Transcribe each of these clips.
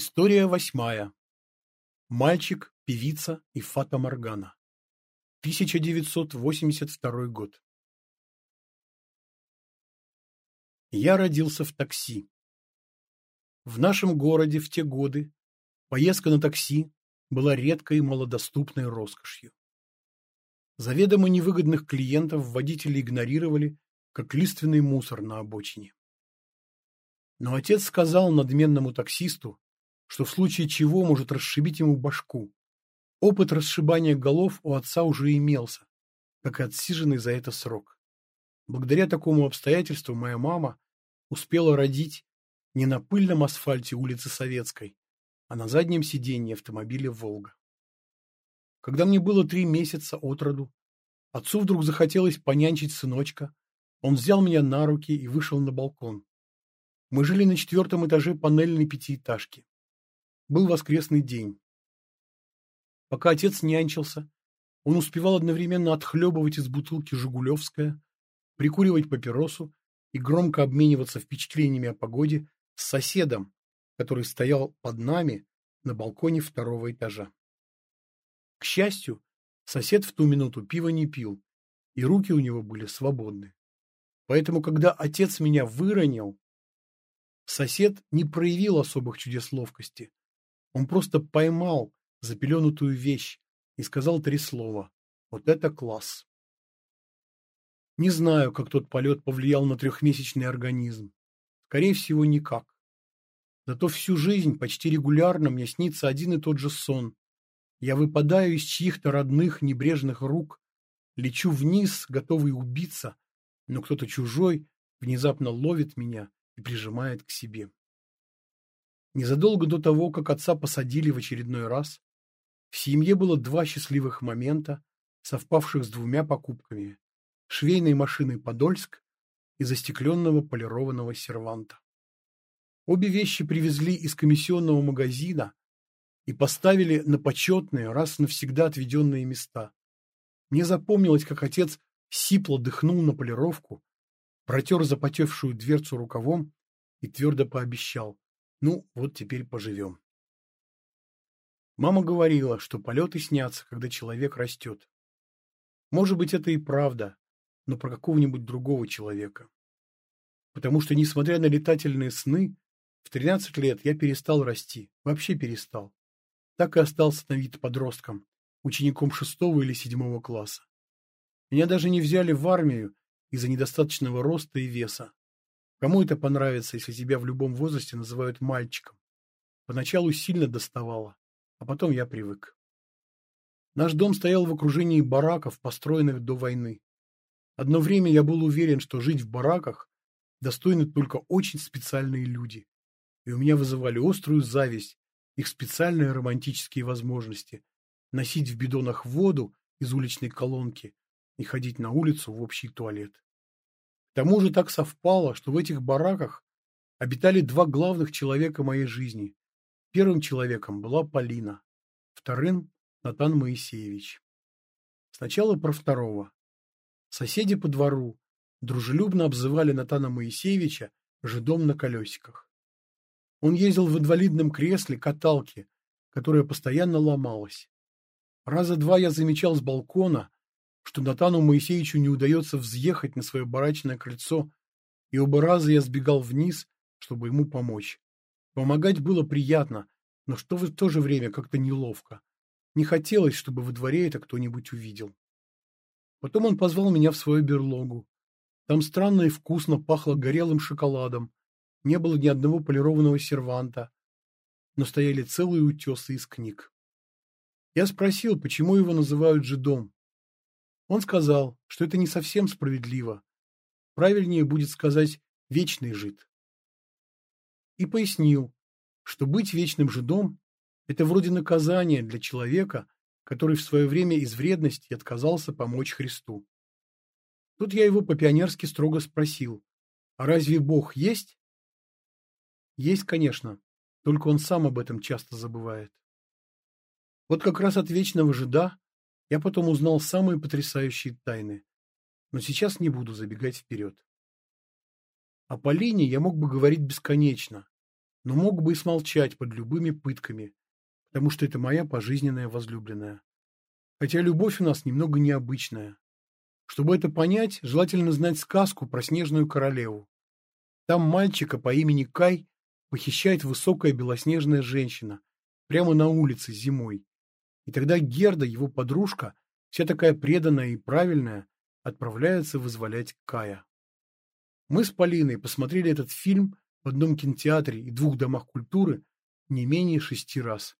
История восьмая. Мальчик, певица и Фата Моргана. 1982 год. Я родился в такси. В нашем городе в те годы поездка на такси была редкой и малодоступной роскошью. Заведомо невыгодных клиентов водители игнорировали, как лиственный мусор на обочине. Но отец сказал надменному таксисту, что в случае чего может расшибить ему башку. Опыт расшибания голов у отца уже имелся, как и отсиженный за это срок. Благодаря такому обстоятельству моя мама успела родить не на пыльном асфальте улицы Советской, а на заднем сиденье автомобиля «Волга». Когда мне было три месяца от роду, отцу вдруг захотелось понянчить сыночка. Он взял меня на руки и вышел на балкон. Мы жили на четвертом этаже панельной пятиэтажки. Был воскресный день. Пока отец нянчился, он успевал одновременно отхлебывать из бутылки «Жигулевская», прикуривать папиросу и громко обмениваться впечатлениями о погоде с соседом, который стоял под нами на балконе второго этажа. К счастью, сосед в ту минуту пива не пил, и руки у него были свободны. Поэтому, когда отец меня выронил, сосед не проявил особых чудес ловкости, он просто поймал запеленутую вещь и сказал три слова. Вот это класс. Не знаю, как тот полет повлиял на трехмесячный организм. Скорее всего, никак. Зато всю жизнь почти регулярно мне снится один и тот же сон. Я выпадаю из чьих-то родных небрежных рук, лечу вниз, готовый убиться, но кто-то чужой внезапно ловит меня и прижимает к себе. Незадолго до того, как отца посадили в очередной раз, в семье было два счастливых момента, совпавших с двумя покупками – швейной машины «Подольск» и застекленного полированного серванта. Обе вещи привезли из комиссионного магазина и поставили на почетные, раз навсегда отведенные места. Мне запомнилось, как отец сипло дыхнул на полировку, протер запотевшую дверцу рукавом и твердо пообещал ну, вот теперь поживем. Мама говорила, что полеты снятся, когда человек растет. Может быть, это и правда, но про какого-нибудь другого человека. Потому что, несмотря на летательные сны, в 13 лет я перестал расти, вообще перестал. Так и остался на вид подростком, учеником шестого или седьмого класса. Меня даже не взяли в армию из-за недостаточного роста и веса. Кому это понравится, если тебя в любом возрасте называют мальчиком? Поначалу сильно доставало, а потом я привык. Наш дом стоял в окружении бараков, построенных до войны. Одно время я был уверен, что жить в бараках достойны только очень специальные люди, и у меня вызывали острую зависть их специальные романтические возможности носить в бидонах воду из уличной колонки и ходить на улицу в общий туалет. Тому же так совпало, что в этих бараках обитали два главных человека моей жизни. Первым человеком была Полина, вторым – Натан Моисеевич. Сначала про второго. Соседи по двору дружелюбно обзывали Натана Моисеевича жидом на колесиках. Он ездил в инвалидном кресле каталке, которая постоянно ломалась. Раза два я замечал с балкона, что Натану Моисеевичу не удается взъехать на свое барачное крыльцо, и оба раза я сбегал вниз, чтобы ему помочь. Помогать было приятно, но что в то же время как-то неловко. Не хотелось, чтобы во дворе это кто-нибудь увидел. Потом он позвал меня в свою берлогу. Там странно и вкусно пахло горелым шоколадом, не было ни одного полированного серванта, но стояли целые утесы из книг. Я спросил, почему его называют жидом. Он сказал, что это не совсем справедливо. Правильнее будет сказать «вечный жид». И пояснил, что быть вечным жидом – это вроде наказания для человека, который в свое время из вредности отказался помочь Христу. Тут я его по-пионерски строго спросил, а разве Бог есть? Есть, конечно, только он сам об этом часто забывает. Вот как раз от вечного жида я потом узнал самые потрясающие тайны, но сейчас не буду забегать вперед. О Полине я мог бы говорить бесконечно, но мог бы и смолчать под любыми пытками, потому что это моя пожизненная возлюбленная. Хотя любовь у нас немного необычная. Чтобы это понять, желательно знать сказку про снежную королеву. Там мальчика по имени Кай похищает высокая белоснежная женщина прямо на улице зимой. И тогда Герда, его подружка, вся такая преданная и правильная, отправляется вызволять Кая. Мы с Полиной посмотрели этот фильм в одном кинотеатре и двух домах культуры не менее шести раз.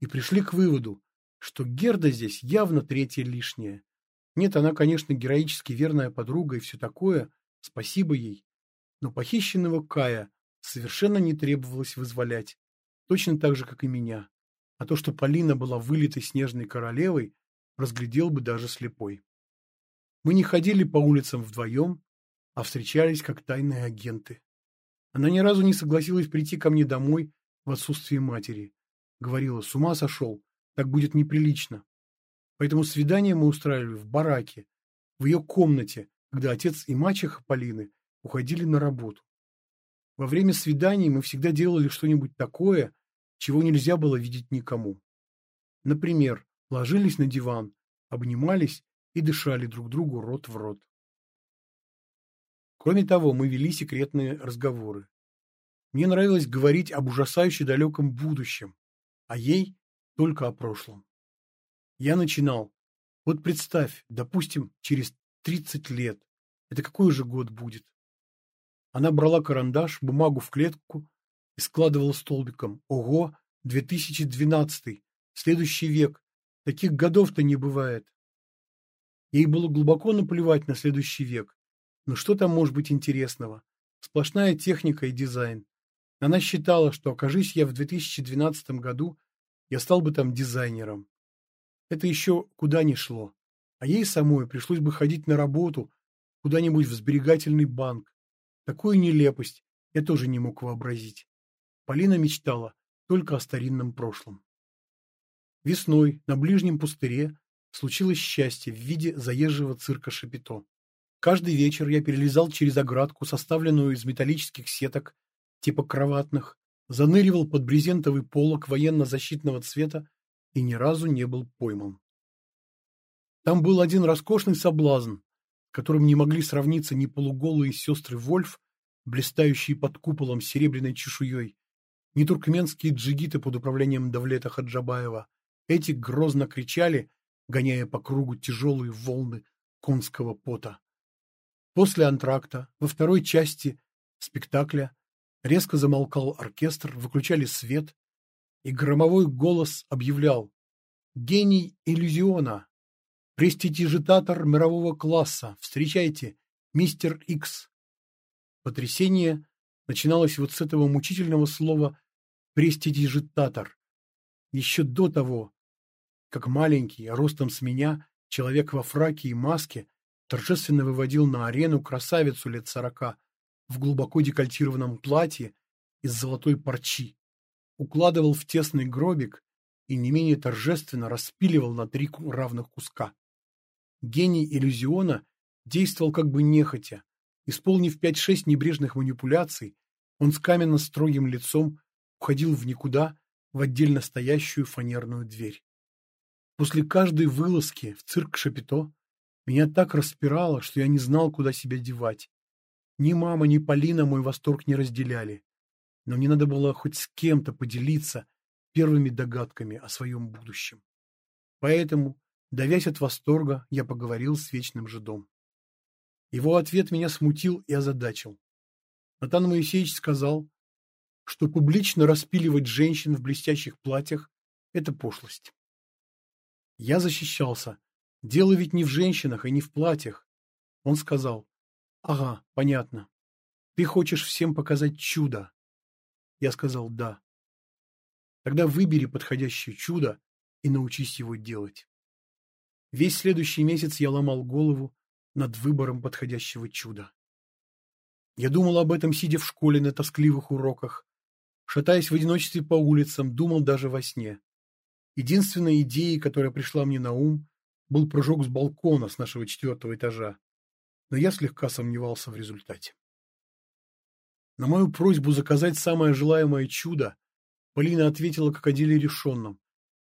И пришли к выводу, что Герда здесь явно третья лишняя. Нет, она, конечно, героически верная подруга и все такое, спасибо ей. Но похищенного Кая совершенно не требовалось вызволять, точно так же, как и меня. А то, что Полина была вылитой снежной королевой, разглядел бы даже слепой. Мы не ходили по улицам вдвоем, а встречались как тайные агенты. Она ни разу не согласилась прийти ко мне домой в отсутствие матери. Говорила, с ума сошел, так будет неприлично. Поэтому свидание мы устраивали в бараке, в ее комнате, когда отец и мачеха Полины уходили на работу. Во время свиданий мы всегда делали что-нибудь такое, чего нельзя было видеть никому. Например, ложились на диван, обнимались и дышали друг другу рот в рот. Кроме того, мы вели секретные разговоры. Мне нравилось говорить об ужасающе далеком будущем, а ей только о прошлом. Я начинал. Вот представь, допустим, через 30 лет. Это какой же год будет? Она брала карандаш, бумагу в клетку и складывала столбиком. Ого, 2012, следующий век. Таких годов-то не бывает. Ей было глубоко наплевать на следующий век. Но что там может быть интересного? Сплошная техника и дизайн. Она считала, что окажись я в 2012 году, я стал бы там дизайнером. Это еще куда ни шло. А ей самой пришлось бы ходить на работу куда-нибудь в сберегательный банк. Такую нелепость я тоже не мог вообразить. Полина мечтала только о старинном прошлом. Весной на ближнем пустыре случилось счастье в виде заезжего цирка Шапито. Каждый вечер я перелезал через оградку, составленную из металлических сеток, типа кроватных, заныривал под брезентовый полог военно-защитного цвета и ни разу не был пойман. Там был один роскошный соблазн, которым не могли сравниться ни полуголые сестры Вольф, блистающие под куполом серебряной чешуей, ни туркменские джигиты под управлением Давлета Хаджабаева. Эти грозно кричали, гоняя по кругу тяжелые волны конского пота. После антракта, во второй части спектакля, резко замолкал оркестр, выключали свет, и громовой голос объявлял «Гений иллюзиона! Престидижитатор мирового класса! Встречайте, мистер Икс!» Потрясение начиналось вот с этого мучительного слова «престидижитатор». Еще до того, как маленький, ростом с меня, человек во фраке и маске торжественно выводил на арену красавицу лет сорока в глубоко декольтированном платье из золотой парчи, укладывал в тесный гробик и не менее торжественно распиливал на три равных куска. Гений иллюзиона действовал как бы нехотя. Исполнив пять-шесть небрежных манипуляций, он с каменно-строгим лицом уходил в никуда, в отдельно стоящую фанерную дверь. После каждой вылазки в цирк Шапито меня так распирало, что я не знал, куда себя девать. Ни мама, ни Полина мой восторг не разделяли. Но мне надо было хоть с кем-то поделиться первыми догадками о своем будущем. Поэтому, давясь от восторга, я поговорил с вечным жидом. Его ответ меня смутил и озадачил. Натан Моисеевич сказал, что публично распиливать женщин в блестящих платьях – это пошлость. Я защищался, Дело ведь не в женщинах и не в платьях. Он сказал, ага, понятно. Ты хочешь всем показать чудо. Я сказал, да. Тогда выбери подходящее чудо и научись его делать. Весь следующий месяц я ломал голову над выбором подходящего чуда. Я думал об этом, сидя в школе на тоскливых уроках, шатаясь в одиночестве по улицам, думал даже во сне. Единственной идеей, которая пришла мне на ум, был прыжок с балкона с нашего четвертого этажа, но я слегка сомневался в результате. На мою просьбу заказать самое желаемое чудо Полина ответила как о деле.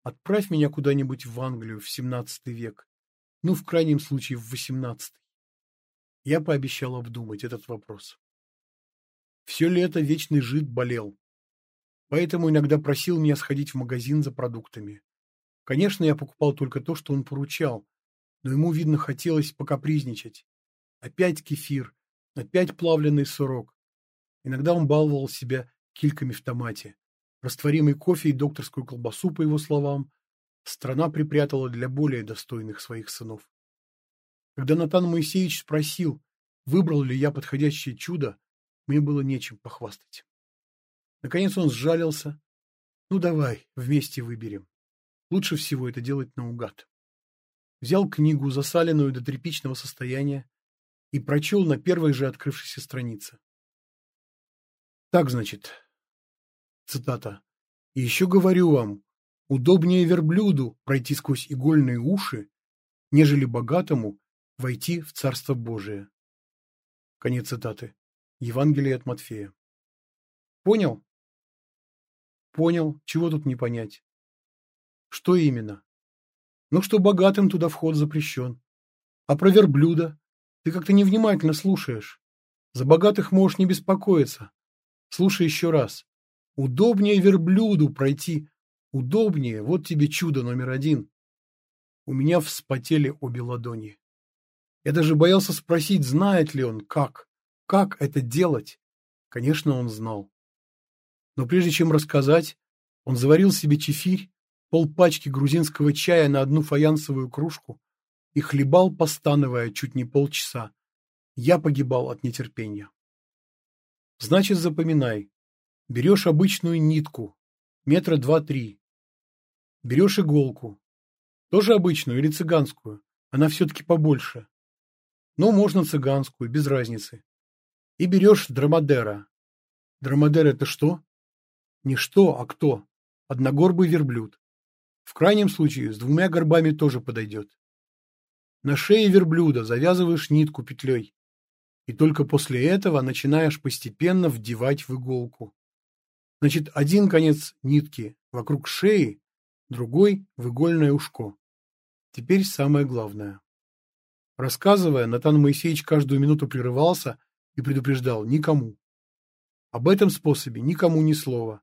Отправь меня куда-нибудь в Англию в семнадцатый век. Ну, в крайнем случае, в восемнадцатый. Я пообещал обдумать этот вопрос. Все лето вечный жид болел. Поэтому иногда просил меня сходить в магазин за продуктами. Конечно, я покупал только то, что он поручал, но ему, видно, хотелось покапризничать. Опять кефир, опять плавленый сырок. Иногда он баловал себя кильками в томате. Растворимый кофе и докторскую колбасу, по его словам, страна припрятала для более достойных своих сынов. Когда Натан Моисеевич спросил, выбрал ли я подходящее чудо, мне было нечем похвастать. Наконец он сжалился. Ну давай, вместе выберем. Лучше всего это делать наугад. Взял книгу, засаленную до тряпичного состояния, и прочел на первой же открывшейся странице. Так, значит, цитата, «И еще говорю вам, удобнее верблюду пройти сквозь игольные уши, нежели богатому войти в Царство Божие». Конец цитаты. Евангелие от Матфея. Понял? Понял. Чего тут не понять? Что именно? Ну, что богатым туда вход запрещен. А про верблюда? Ты как-то невнимательно слушаешь. За богатых можешь не беспокоиться. Слушай еще раз. Удобнее верблюду пройти. Удобнее. Вот тебе чудо номер один. У меня вспотели обе ладони. Я даже боялся спросить, знает ли он, как, как это делать. Конечно, он знал. Но прежде чем рассказать, он заварил себе чефирь, полпачки грузинского чая на одну фаянсовую кружку и хлебал, постановая чуть не полчаса. Я погибал от нетерпения. Значит, запоминай. Берешь обычную нитку, метра два-три. Берешь иголку. Тоже обычную или цыганскую. Она все-таки побольше. Но можно цыганскую, без разницы. И берешь драмадера. Драмадер это что? Не что, а кто. Одногорбый верблюд. В крайнем случае с двумя горбами тоже подойдет. На шее верблюда завязываешь нитку петлей и только после этого начинаешь постепенно вдевать в иголку. Значит, один конец нитки вокруг шеи, другой в игольное ушко. Теперь самое главное. Рассказывая, Натан Моисеевич каждую минуту прерывался и предупреждал никому. Об этом способе никому ни слова,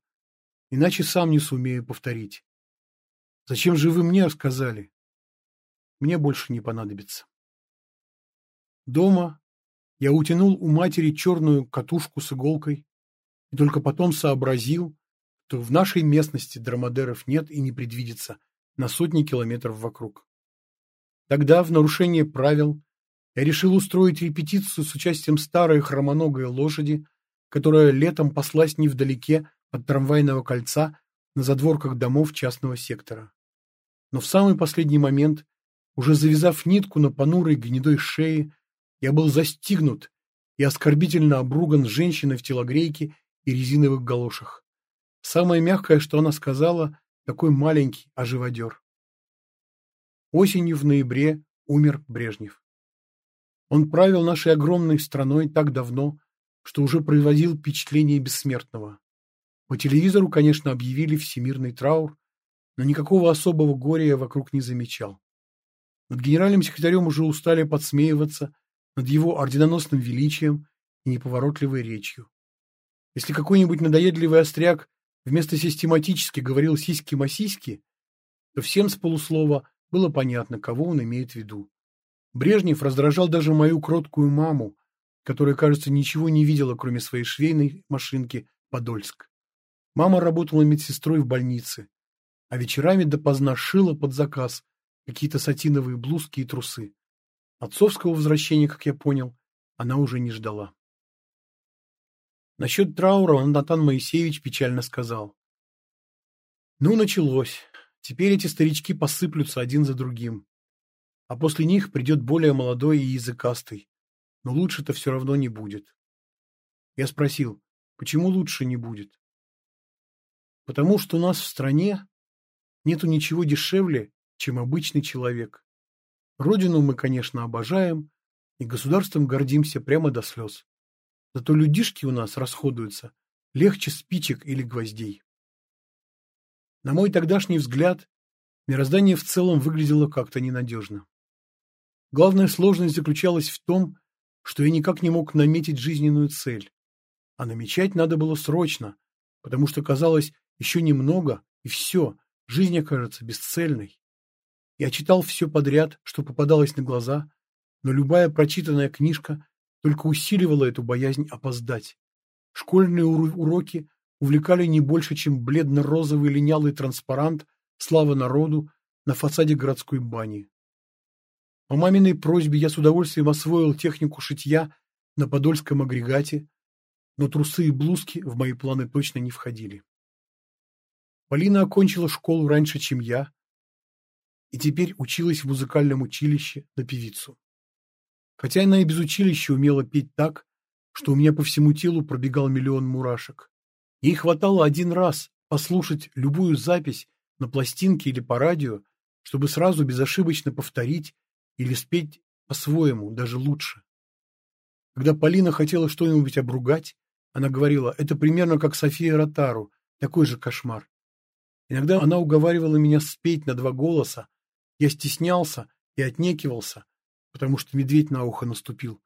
иначе сам не сумею повторить. Зачем же вы мне рассказали? Мне больше не понадобится. Дома я утянул у матери черную катушку с иголкой и только потом сообразил, что в нашей местности драмадеров нет и не предвидится на сотни километров вокруг. Тогда, в нарушение правил, я решил устроить репетицию с участием старой хромоногой лошади, которая летом паслась невдалеке от трамвайного кольца на задворках домов частного сектора. Но в самый последний момент, уже завязав нитку на понурой гнедой шее, я был застигнут и оскорбительно обруган женщиной в телогрейке и резиновых галошах. Самое мягкое, что она сказала, такой маленький оживодер. Осенью в ноябре умер Брежнев. Он правил нашей огромной страной так давно, что уже производил впечатление бессмертного. По телевизору, конечно, объявили всемирный траур, но никакого особого горя я вокруг не замечал. Над генеральным секретарем уже устали подсмеиваться, над его орденоносным величием и неповоротливой речью. Если какой-нибудь надоедливый остряк вместо систематически говорил «сиськи-масиськи», то всем с полуслова было понятно, кого он имеет в виду. Брежнев раздражал даже мою кроткую маму, которая, кажется, ничего не видела, кроме своей швейной машинки «Подольск». Мама работала медсестрой в больнице, а вечерами допоздна шила под заказ какие-то сатиновые блузки и трусы. Отцовского возвращения, как я понял, она уже не ждала. Насчет траура Натан Моисеевич печально сказал. Ну, началось. Теперь эти старички посыплются один за другим. А после них придет более молодой и языкастый. Но лучше-то все равно не будет. Я спросил, почему лучше не будет? Потому что у нас в стране нету ничего дешевле, чем обычный человек. Родину мы, конечно, обожаем и государством гордимся прямо до слез. Зато людишки у нас расходуются легче спичек или гвоздей. На мой тогдашний взгляд, мироздание в целом выглядело как-то ненадежно. Главная сложность заключалась в том, что я никак не мог наметить жизненную цель. А намечать надо было срочно, потому что казалось еще немного, и все, жизнь окажется бесцельной. Я читал все подряд, что попадалось на глаза, но любая прочитанная книжка только усиливала эту боязнь опоздать. Школьные уроки увлекали не больше, чем бледно-розовый линялый транспарант «Слава народу» на фасаде городской бани. По маминой просьбе я с удовольствием освоил технику шитья на подольском агрегате, но трусы и блузки в мои планы точно не входили. Полина окончила школу раньше, чем я, и теперь училась в музыкальном училище на певицу. Хотя она и без училища умела петь так, что у меня по всему телу пробегал миллион мурашек. Ей хватало один раз послушать любую запись на пластинке или по радио, чтобы сразу безошибочно повторить или спеть по-своему, даже лучше. Когда Полина хотела что-нибудь обругать, она говорила, это примерно как София Ротару, такой же кошмар. Иногда она уговаривала меня спеть на два голоса. Я стеснялся и отнекивался, потому что медведь на ухо наступил.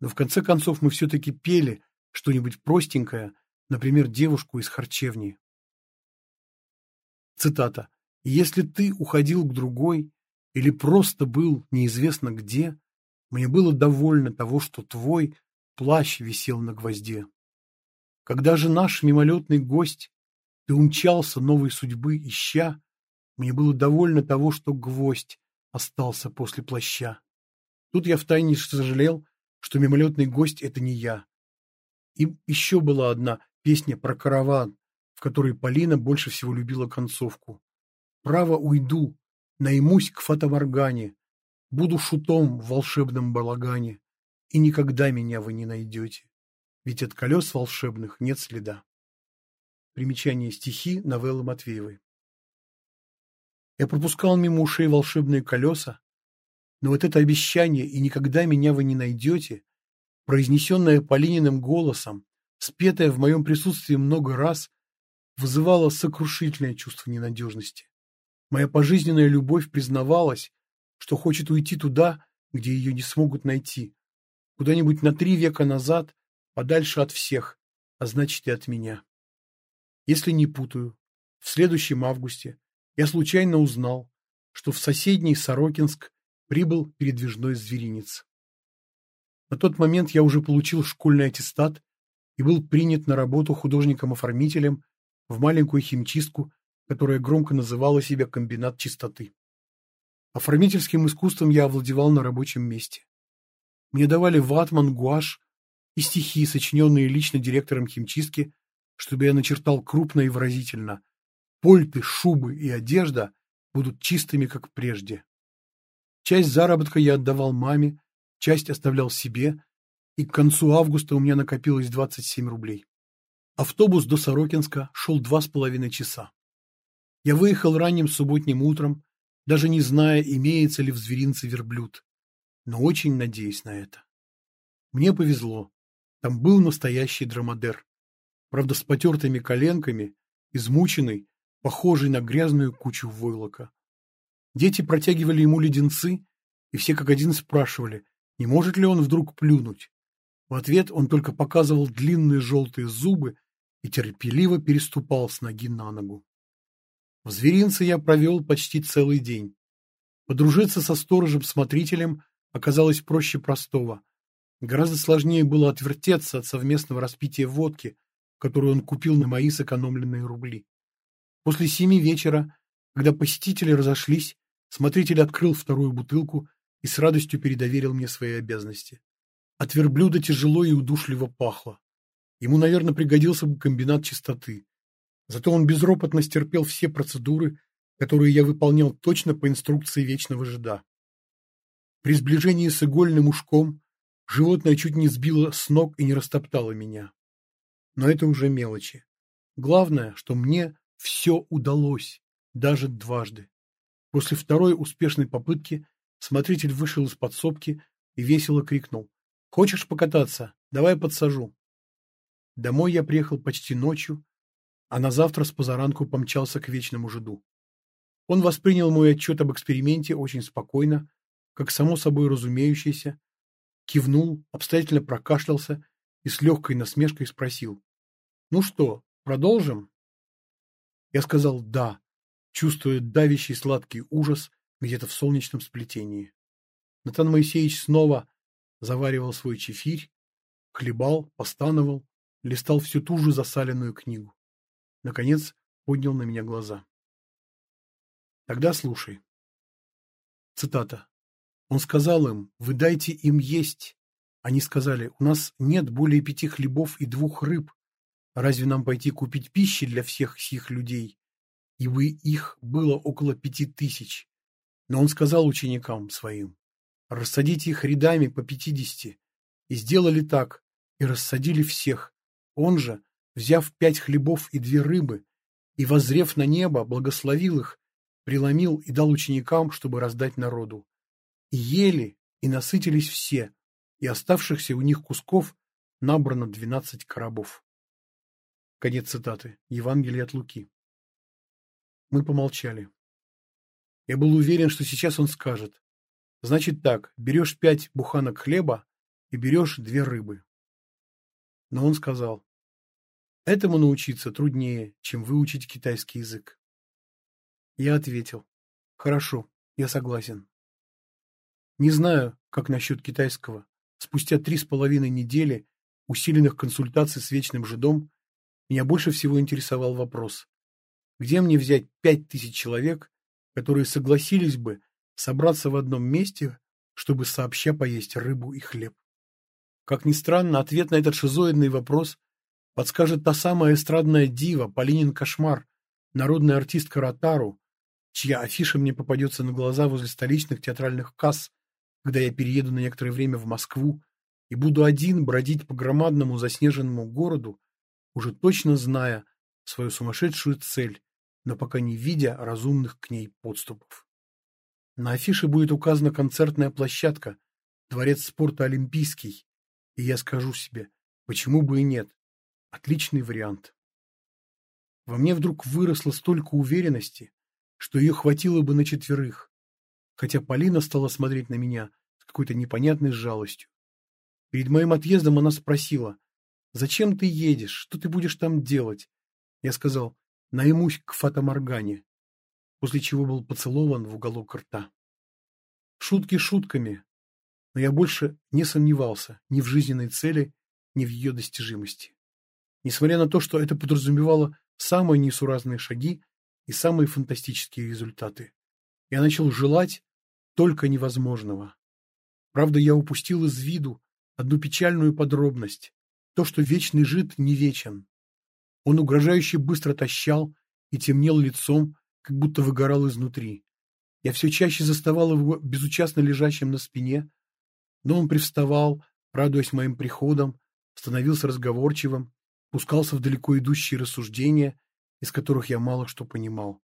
Но в конце концов мы все-таки пели что-нибудь простенькое, например, девушку из харчевни. Цитата. «Если ты уходил к другой или просто был неизвестно где, мне было довольно того, что твой плащ висел на гвозде. Когда же наш мимолетный гость, ты умчался новой судьбы ища, мне было довольно того, что гвоздь остался после плаща. Тут я втайне сожалел, что мимолетный гость — это не я. И еще была одна песня про караван, в которой Полина больше всего любила концовку. «Право уйду, наймусь к фатоморгане, буду шутом в волшебном балагане, и никогда меня вы не найдете, ведь от колес волшебных нет следа». Примечание стихи новеллы Матвеевой. Я пропускал мимо ушей волшебные колеса, но вот это обещание «и никогда меня вы не найдете», произнесенное Полининым голосом, спетое в моем присутствии много раз, вызывало сокрушительное чувство ненадежности. Моя пожизненная любовь признавалась, что хочет уйти туда, где ее не смогут найти, куда-нибудь на три века назад, подальше от всех, а значит и от меня. Если не путаю, в следующем августе я случайно узнал, что в соседний Сорокинск прибыл передвижной зверинец. На тот момент я уже получил школьный аттестат и был принят на работу художником-оформителем в маленькую химчистку, которая громко называла себя комбинат чистоты. Оформительским искусством я овладевал на рабочем месте. Мне давали ватман, гуашь и стихи, сочиненные лично директором химчистки, чтобы я начертал крупно и выразительно. Польты, шубы и одежда будут чистыми, как прежде. Часть заработка я отдавал маме, часть оставлял себе, и к концу августа у меня накопилось 27 рублей. Автобус до Сорокинска шел два с половиной часа. Я выехал ранним субботним утром, даже не зная, имеется ли в зверинце верблюд, но очень надеясь на это. Мне повезло. Там был настоящий драмадер. Правда, с потертыми коленками, измученный, похожий на грязную кучу войлока. Дети протягивали ему леденцы, и все как один спрашивали, не может ли он вдруг плюнуть. В ответ он только показывал длинные желтые зубы и терпеливо переступал с ноги на ногу. В зверинце я провел почти целый день. Подружиться со сторожем-смотрителем оказалось проще простого. Гораздо сложнее было отвертеться от совместного распития водки, которую он купил на мои сэкономленные рубли. После семи вечера, когда посетители разошлись, Смотритель открыл вторую бутылку и с радостью передоверил мне свои обязанности. От верблюда тяжело и удушливо пахло. Ему, наверное, пригодился бы комбинат чистоты. Зато он безропотно стерпел все процедуры, которые я выполнял точно по инструкции вечного жида. При сближении с игольным ушком животное чуть не сбило с ног и не растоптало меня. Но это уже мелочи. Главное, что мне все удалось, даже дважды. После второй успешной попытки смотритель вышел из подсобки и весело крикнул. «Хочешь покататься? Давай подсажу». Домой я приехал почти ночью, а на завтра с позаранку помчался к вечному жиду. Он воспринял мой отчет об эксперименте очень спокойно, как само собой разумеющееся, кивнул, обстоятельно прокашлялся и с легкой насмешкой спросил. «Ну что, продолжим?» Я сказал «да», чувствуя давящий сладкий ужас где-то в солнечном сплетении. Натан Моисеевич снова заваривал свой чефирь, хлебал, постановал, листал всю ту же засаленную книгу. Наконец поднял на меня глаза. Тогда слушай. Цитата. Он сказал им, вы дайте им есть. Они сказали, у нас нет более пяти хлебов и двух рыб. Разве нам пойти купить пищи для всех сих людей? Ибо их было около пяти тысяч. Но он сказал ученикам своим, рассадите их рядами по пятидесяти. И сделали так, и рассадили всех. Он же, взяв пять хлебов и две рыбы, и, возрев на небо, благословил их, преломил и дал ученикам, чтобы раздать народу. И ели, и насытились все, и оставшихся у них кусков набрано двенадцать коробов. Конец цитаты. Евангелие от Луки. Мы помолчали. Я был уверен, что сейчас он скажет. Значит так, берешь пять буханок хлеба и берешь две рыбы. Но он сказал, Этому научиться труднее, чем выучить китайский язык. Я ответил. Хорошо, я согласен. Не знаю, как насчет китайского. Спустя три с половиной недели усиленных консультаций с вечным жидом меня больше всего интересовал вопрос. Где мне взять пять тысяч человек, которые согласились бы собраться в одном месте, чтобы сообща поесть рыбу и хлеб? Как ни странно, ответ на этот шизоидный вопрос подскажет та самая эстрадная дива Полинин Кошмар, народная артистка Ротару, чья афиша мне попадется на глаза возле столичных театральных касс, когда я перееду на некоторое время в Москву и буду один бродить по громадному заснеженному городу, уже точно зная свою сумасшедшую цель, но пока не видя разумных к ней подступов. На афише будет указана концертная площадка, дворец спорта Олимпийский, и я скажу себе, почему бы и нет, Отличный вариант. Во мне вдруг выросло столько уверенности, что ее хватило бы на четверых, хотя Полина стала смотреть на меня с какой-то непонятной жалостью. Перед моим отъездом она спросила, «Зачем ты едешь? Что ты будешь там делать?» Я сказал, «Наймусь к Фатаморгане», после чего был поцелован в уголок рта. Шутки шутками, но я больше не сомневался ни в жизненной цели, ни в ее достижимости несмотря на то, что это подразумевало самые несуразные шаги и самые фантастические результаты. Я начал желать только невозможного. Правда, я упустил из виду одну печальную подробность, то, что вечный жид не вечен. Он угрожающе быстро тащал и темнел лицом, как будто выгорал изнутри. Я все чаще заставал его безучастно лежащим на спине, но он привставал, радуясь моим приходам, становился разговорчивым, пускался в далеко идущие рассуждения, из которых я мало что понимал.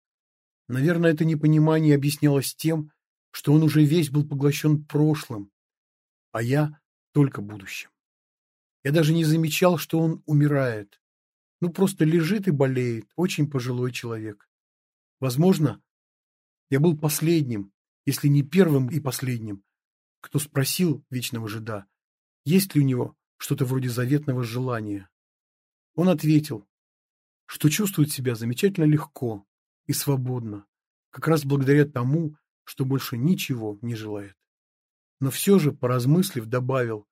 Наверное, это непонимание объяснялось тем, что он уже весь был поглощен прошлым, а я только будущим. Я даже не замечал, что он умирает. Ну, просто лежит и болеет, очень пожилой человек. Возможно, я был последним, если не первым и последним, кто спросил вечного жида, есть ли у него что-то вроде заветного желания. Он ответил, что чувствует себя замечательно легко и свободно, как раз благодаря тому, что больше ничего не желает. Но все же, поразмыслив, добавил,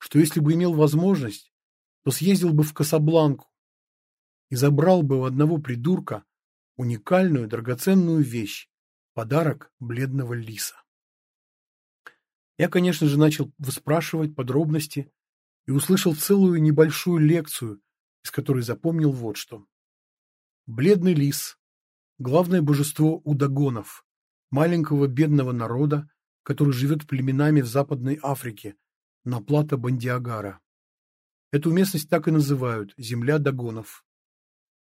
что если бы имел возможность, то съездил бы в Касабланку и забрал бы у одного придурка уникальную драгоценную вещь – подарок бледного лиса. Я, конечно же, начал выспрашивать подробности и услышал целую небольшую лекцию из которой запомнил вот что. Бледный лис – главное божество удагонов, маленького бедного народа, который живет племенами в Западной Африке, на плато Бандиагара. Эту местность так и называют – земля дагонов.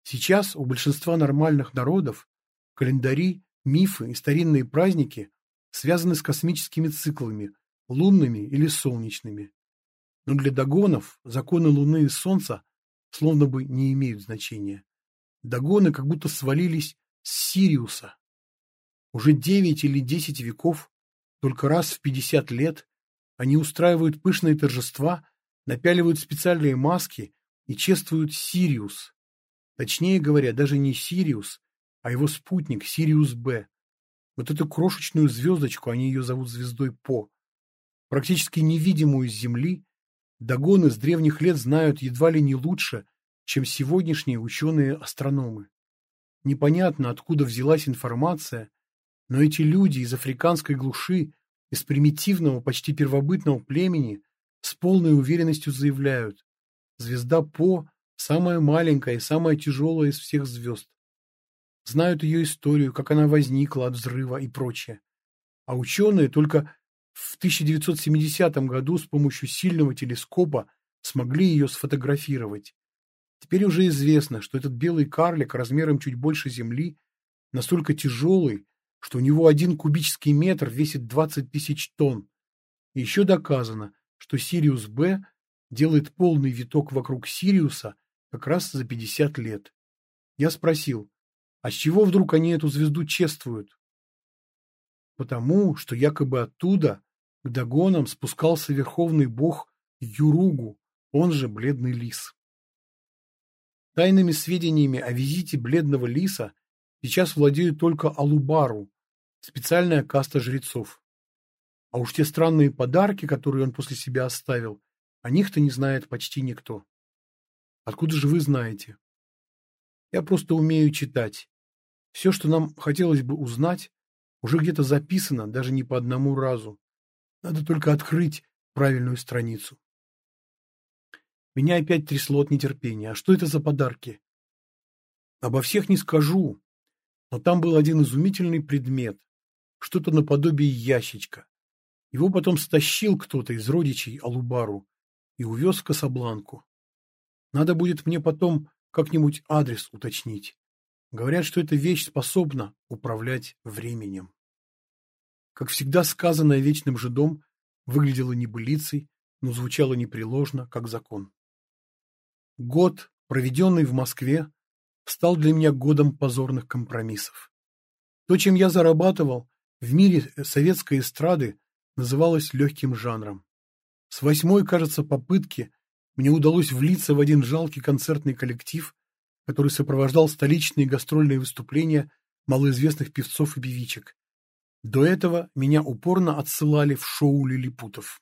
Сейчас у большинства нормальных народов календари, мифы и старинные праздники связаны с космическими циклами, лунными или солнечными. Но для дагонов законы Луны и Солнца словно бы не имеют значения. Дагоны как будто свалились с Сириуса. Уже девять или десять веков, только раз в пятьдесят лет, они устраивают пышные торжества, напяливают специальные маски и чествуют Сириус. Точнее говоря, даже не Сириус, а его спутник Сириус-Б. Вот эту крошечную звездочку, они ее зовут звездой По, практически невидимую с Земли, догоны с древних лет знают едва ли не лучше, чем сегодняшние ученые-астрономы. Непонятно, откуда взялась информация, но эти люди из африканской глуши, из примитивного, почти первобытного племени, с полной уверенностью заявляют, звезда По – самая маленькая и самая тяжелая из всех звезд. Знают ее историю, как она возникла от взрыва и прочее. А ученые только в 1970 году с помощью сильного телескопа смогли ее сфотографировать. Теперь уже известно, что этот белый карлик размером чуть больше Земли настолько тяжелый, что у него один кубический метр весит 20 тысяч тонн. И еще доказано, что Сириус Б делает полный виток вокруг Сириуса как раз за 50 лет. Я спросил, а с чего вдруг они эту звезду чествуют? Потому, что якобы оттуда к догонам спускался верховный бог Юругу, он же Бледный Лис. Тайными сведениями о визите Бледного Лиса сейчас владеют только Алубару, специальная каста жрецов. А уж те странные подарки, которые он после себя оставил, о них-то не знает почти никто. Откуда же вы знаете? Я просто умею читать. Все, что нам хотелось бы узнать, уже где-то записано, даже не по одному разу. Надо только открыть правильную страницу. Меня опять трясло от нетерпения. А что это за подарки? Обо всех не скажу, но там был один изумительный предмет, что-то наподобие ящичка. Его потом стащил кто-то из родичей Алубару и увез в Касабланку. Надо будет мне потом как-нибудь адрес уточнить. Говорят, что эта вещь способна управлять временем. Как всегда сказанное вечным жидом, выглядело небылицей, но звучало непреложно, как закон. Год, проведенный в Москве, стал для меня годом позорных компромиссов. То, чем я зарабатывал, в мире советской эстрады называлось легким жанром. С восьмой, кажется, попытки мне удалось влиться в один жалкий концертный коллектив, который сопровождал столичные гастрольные выступления малоизвестных певцов и певичек. До этого меня упорно отсылали в шоу лилипутов.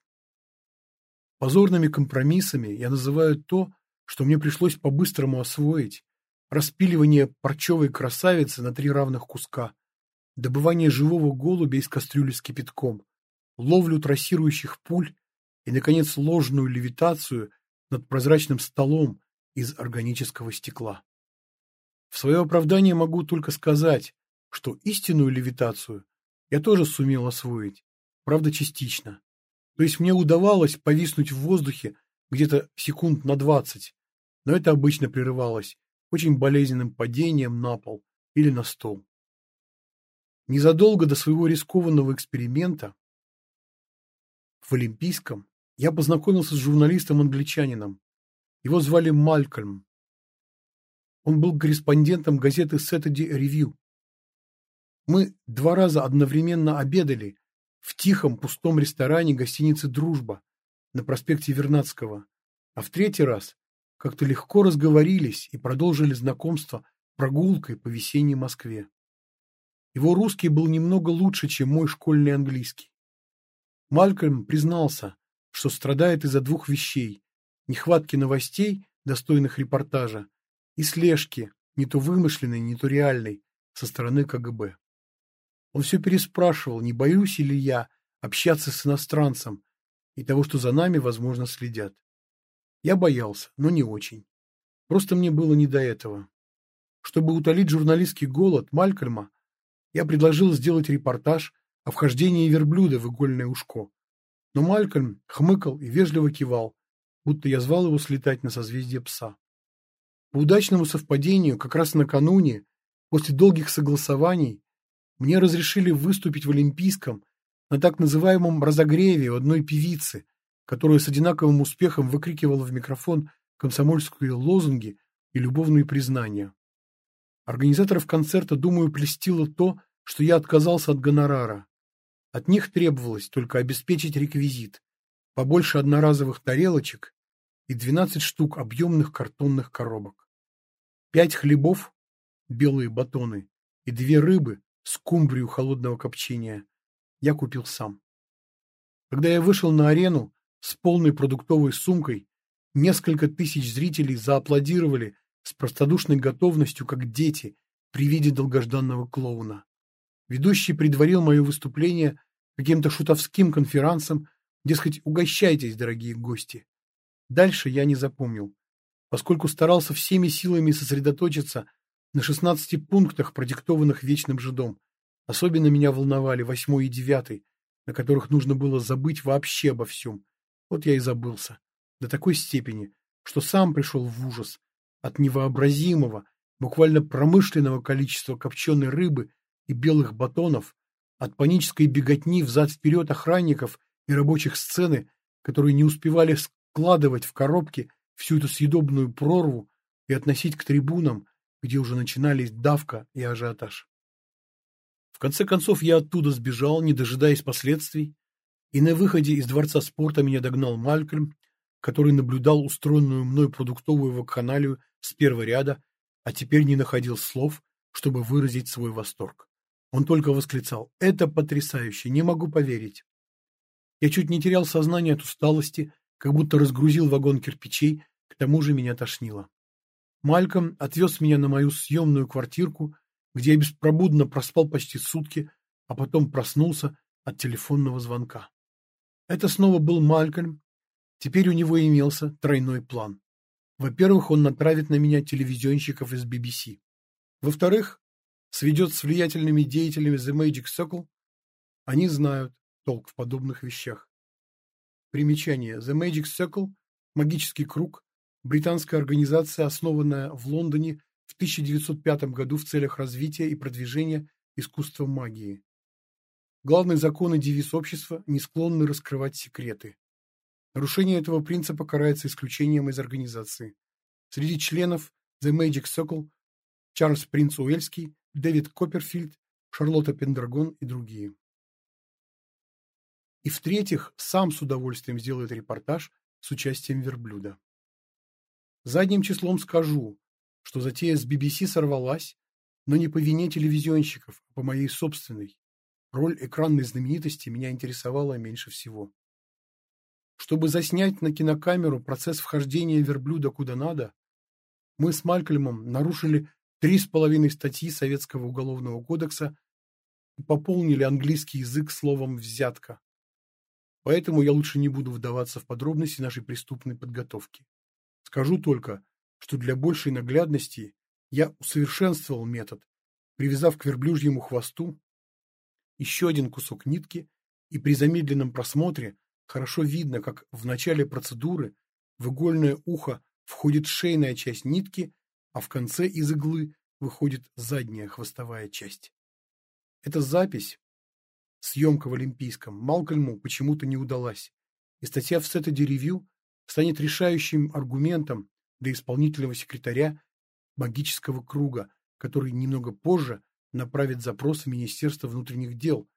Позорными компромиссами я называю то, что мне пришлось по-быстрому освоить, распиливание парчевой красавицы на три равных куска, добывание живого голубя из кастрюли с кипятком, ловлю трассирующих пуль и, наконец, ложную левитацию над прозрачным столом из органического стекла. В свое оправдание могу только сказать, что истинную левитацию я тоже сумел освоить, правда частично. То есть мне удавалось повиснуть в воздухе где-то секунд на двадцать, но это обычно прерывалось очень болезненным падением на пол или на стол. Незадолго до своего рискованного эксперимента в Олимпийском я познакомился с журналистом-англичанином. Его звали Малькольм. Он был корреспондентом газеты Saturday Review. Мы два раза одновременно обедали в тихом пустом ресторане гостиницы «Дружба» на проспекте Вернадского, а в третий раз как-то легко разговорились и продолжили знакомство прогулкой по весенней Москве. Его русский был немного лучше, чем мой школьный английский. Малькольм признался, что страдает из-за двух вещей – нехватки новостей, достойных репортажа, и слежки, не то вымышленной, не то реальной, со стороны КГБ. Он все переспрашивал, не боюсь ли я общаться с иностранцем и того, что за нами, возможно, следят. Я боялся, но не очень. Просто мне было не до этого. Чтобы утолить журналистский голод Малькольма, я предложил сделать репортаж о вхождении верблюда в игольное ушко. Но Малькольм хмыкал и вежливо кивал, будто я звал его слетать на созвездие пса. По удачному совпадению, как раз накануне, после долгих согласований, мне разрешили выступить в Олимпийском на так называемом разогреве у одной певицы, которая с одинаковым успехом выкрикивала в микрофон комсомольские лозунги и любовные признания. Организаторов концерта, думаю, плестило то, что я отказался от гонорара. От них требовалось только обеспечить реквизит, побольше одноразовых тарелочек и 12 штук объемных картонных коробок. Пять хлебов, белые батоны, и две рыбы, скумбрию холодного копчения я купил сам. Когда я вышел на арену с полной продуктовой сумкой, несколько тысяч зрителей зааплодировали с простодушной готовностью, как дети, при виде долгожданного клоуна. Ведущий предварил мое выступление каким-то шутовским конферансом, дескать, угощайтесь, дорогие гости. Дальше я не запомнил, поскольку старался всеми силами сосредоточиться на 16 пунктах, продиктованных вечным жидом. Особенно меня волновали восьмой и девятый, на которых нужно было забыть вообще обо всем. Вот я и забылся. До такой степени, что сам пришел в ужас от невообразимого, буквально промышленного количества копченой рыбы и белых батонов, от панической беготни взад-вперед охранников и рабочих сцены, которые не успевали складывать в коробки всю эту съедобную прорву и относить к трибунам, где уже начинались давка и ажиотаж. В конце концов я оттуда сбежал, не дожидаясь последствий, и на выходе из дворца спорта меня догнал Малькольм, который наблюдал устроенную мной продуктовую вакханалию с первого ряда, а теперь не находил слов, чтобы выразить свой восторг. Он только восклицал «Это потрясающе! Не могу поверить!» Я чуть не терял сознание от усталости, как будто разгрузил вагон кирпичей, к тому же меня тошнило. Мальком отвез меня на мою съемную квартирку, где я беспробудно проспал почти сутки, а потом проснулся от телефонного звонка. Это снова был Малькольм. Теперь у него имелся тройной план. Во-первых, он натравит на меня телевизионщиков из BBC. Во-вторых, сведет с влиятельными деятелями The Magic Circle. Они знают толк в подобных вещах. Примечание. The Magic Circle – магический круг, британская организация, основанная в Лондоне в 1905 году в целях развития и продвижения искусства магии. Главный закон и девиз общества не склонны раскрывать секреты. Нарушение этого принципа карается исключением из организации. Среди членов The Magic Circle Чарльз Принц Уэльский, Дэвид Копперфильд, Шарлотта Пендрагон и другие. И в-третьих, сам с удовольствием сделает репортаж с участием верблюда. Задним числом скажу, что затея с BBC сорвалась, но не по вине телевизионщиков, а по моей собственной. Роль экранной знаменитости меня интересовала меньше всего. Чтобы заснять на кинокамеру процесс вхождения верблюда куда надо, мы с Малькольмом нарушили три с половиной статьи Советского уголовного кодекса и пополнили английский язык словом «взятка». Поэтому я лучше не буду вдаваться в подробности нашей преступной подготовки. Скажу только, что для большей наглядности я усовершенствовал метод, привязав к верблюжьему хвосту еще один кусок нитки, и при замедленном просмотре хорошо видно, как в начале процедуры в игольное ухо входит шейная часть нитки, а в конце из иглы выходит задняя хвостовая часть. Эта запись, съемка в Олимпийском, Малкольму почему-то не удалась, и статья в Saturday Review станет решающим аргументом для исполнительного секретаря магического круга, который немного позже направит запрос в Министерство внутренних дел,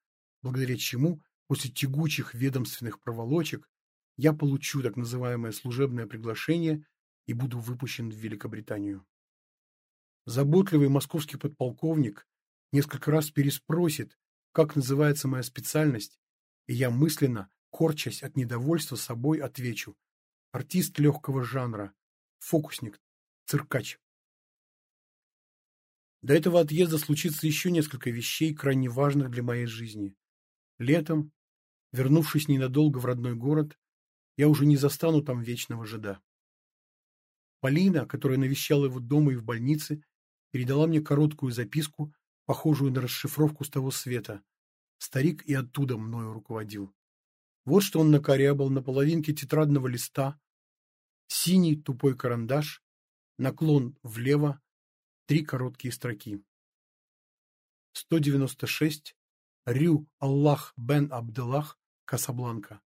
благодаря чему после тягучих ведомственных проволочек я получу так называемое служебное приглашение и буду выпущен в Великобританию. Заботливый московский подполковник несколько раз переспросит, как называется моя специальность, и я мысленно, корчась от недовольства собой, отвечу Артист легкого жанра. Фокусник. Циркач. До этого отъезда случится еще несколько вещей, крайне важных для моей жизни. Летом, вернувшись ненадолго в родной город, я уже не застану там вечного жида. Полина, которая навещала его дома и в больнице, передала мне короткую записку, похожую на расшифровку с того света. Старик и оттуда мною руководил. Вот что он накорябал на половинке тетрадного листа, синий тупой карандаш, наклон влево, три короткие строки. 196, Рю Аллах бен Абделах, Касабланка.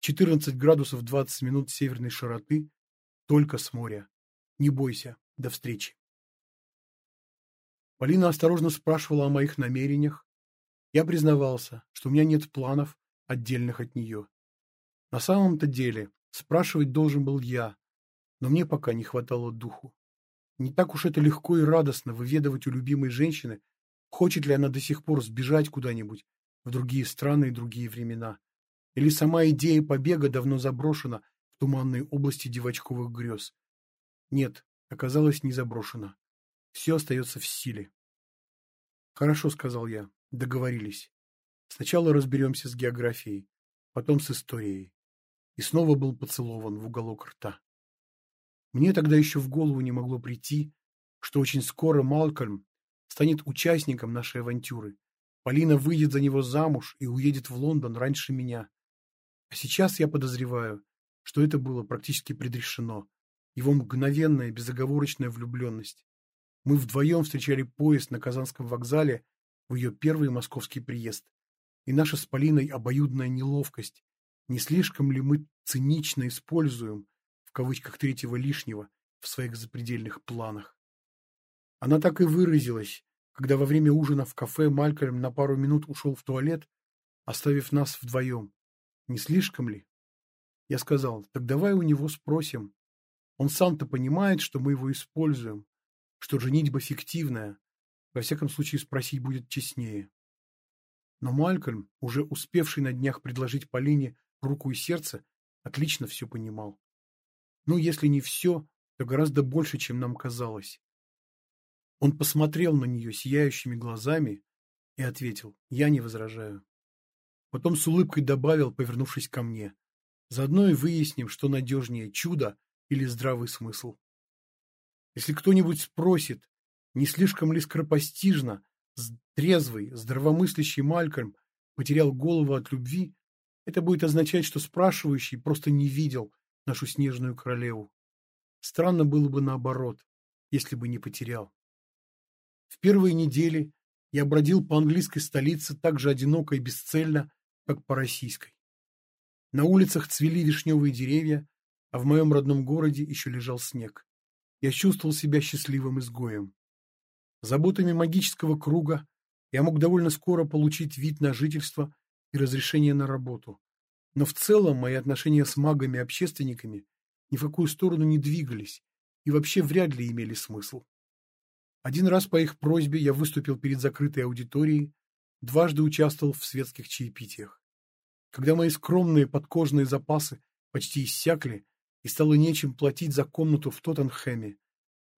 14 градусов 20 минут северной широты, Только с моря. Не бойся. До встречи. Полина осторожно спрашивала о моих намерениях. Я признавался, что у меня нет планов, отдельных от нее. На самом-то деле, спрашивать должен был я, но мне пока не хватало духу. Не так уж это легко и радостно выведывать у любимой женщины, хочет ли она до сих пор сбежать куда-нибудь в другие страны и другие времена. Или сама идея побега давно заброшена в туманной области девочковых грез. Нет, оказалось не заброшена. Все остается в силе. Хорошо, сказал я, договорились. Сначала разберемся с географией, потом с историей. И снова был поцелован в уголок рта. Мне тогда еще в голову не могло прийти, что очень скоро Малкольм станет участником нашей авантюры. Полина выйдет за него замуж и уедет в Лондон раньше меня. А сейчас я подозреваю, что это было практически предрешено. Его мгновенная, безоговорочная влюбленность. Мы вдвоем встречали поезд на Казанском вокзале в ее первый московский приезд. И наша с Полиной обоюдная неловкость. Не слишком ли мы цинично используем кавычках третьего лишнего в своих запредельных планах. Она так и выразилась, когда во время ужина в кафе Малькольм на пару минут ушел в туалет, оставив нас вдвоем. Не слишком ли? Я сказал, так давай у него спросим. Он сам-то понимает, что мы его используем, что женитьба фиктивная. Во всяком случае, спросить будет честнее. Но Малькольм, уже успевший на днях предложить Полине руку и сердце, отлично все понимал. Ну, если не все, то гораздо больше, чем нам казалось. Он посмотрел на нее сияющими глазами и ответил, я не возражаю. Потом с улыбкой добавил, повернувшись ко мне, заодно и выясним, что надежнее, чудо или здравый смысл. Если кто-нибудь спросит, не слишком ли скоропостижно, трезвый, здравомыслящий Малькольм потерял голову от любви, это будет означать, что спрашивающий просто не видел, нашу снежную королеву. Странно было бы наоборот, если бы не потерял. В первые недели я бродил по английской столице так же одиноко и бесцельно, как по российской. На улицах цвели вишневые деревья, а в моем родном городе еще лежал снег. Я чувствовал себя счастливым изгоем. Заботами магического круга я мог довольно скоро получить вид на жительство и разрешение на работу. Но в целом мои отношения с магами-общественниками ни в какую сторону не двигались и вообще вряд ли имели смысл. Один раз по их просьбе я выступил перед закрытой аудиторией, дважды участвовал в светских чаепитиях. Когда мои скромные подкожные запасы почти иссякли и стало нечем платить за комнату в Тоттенхэме,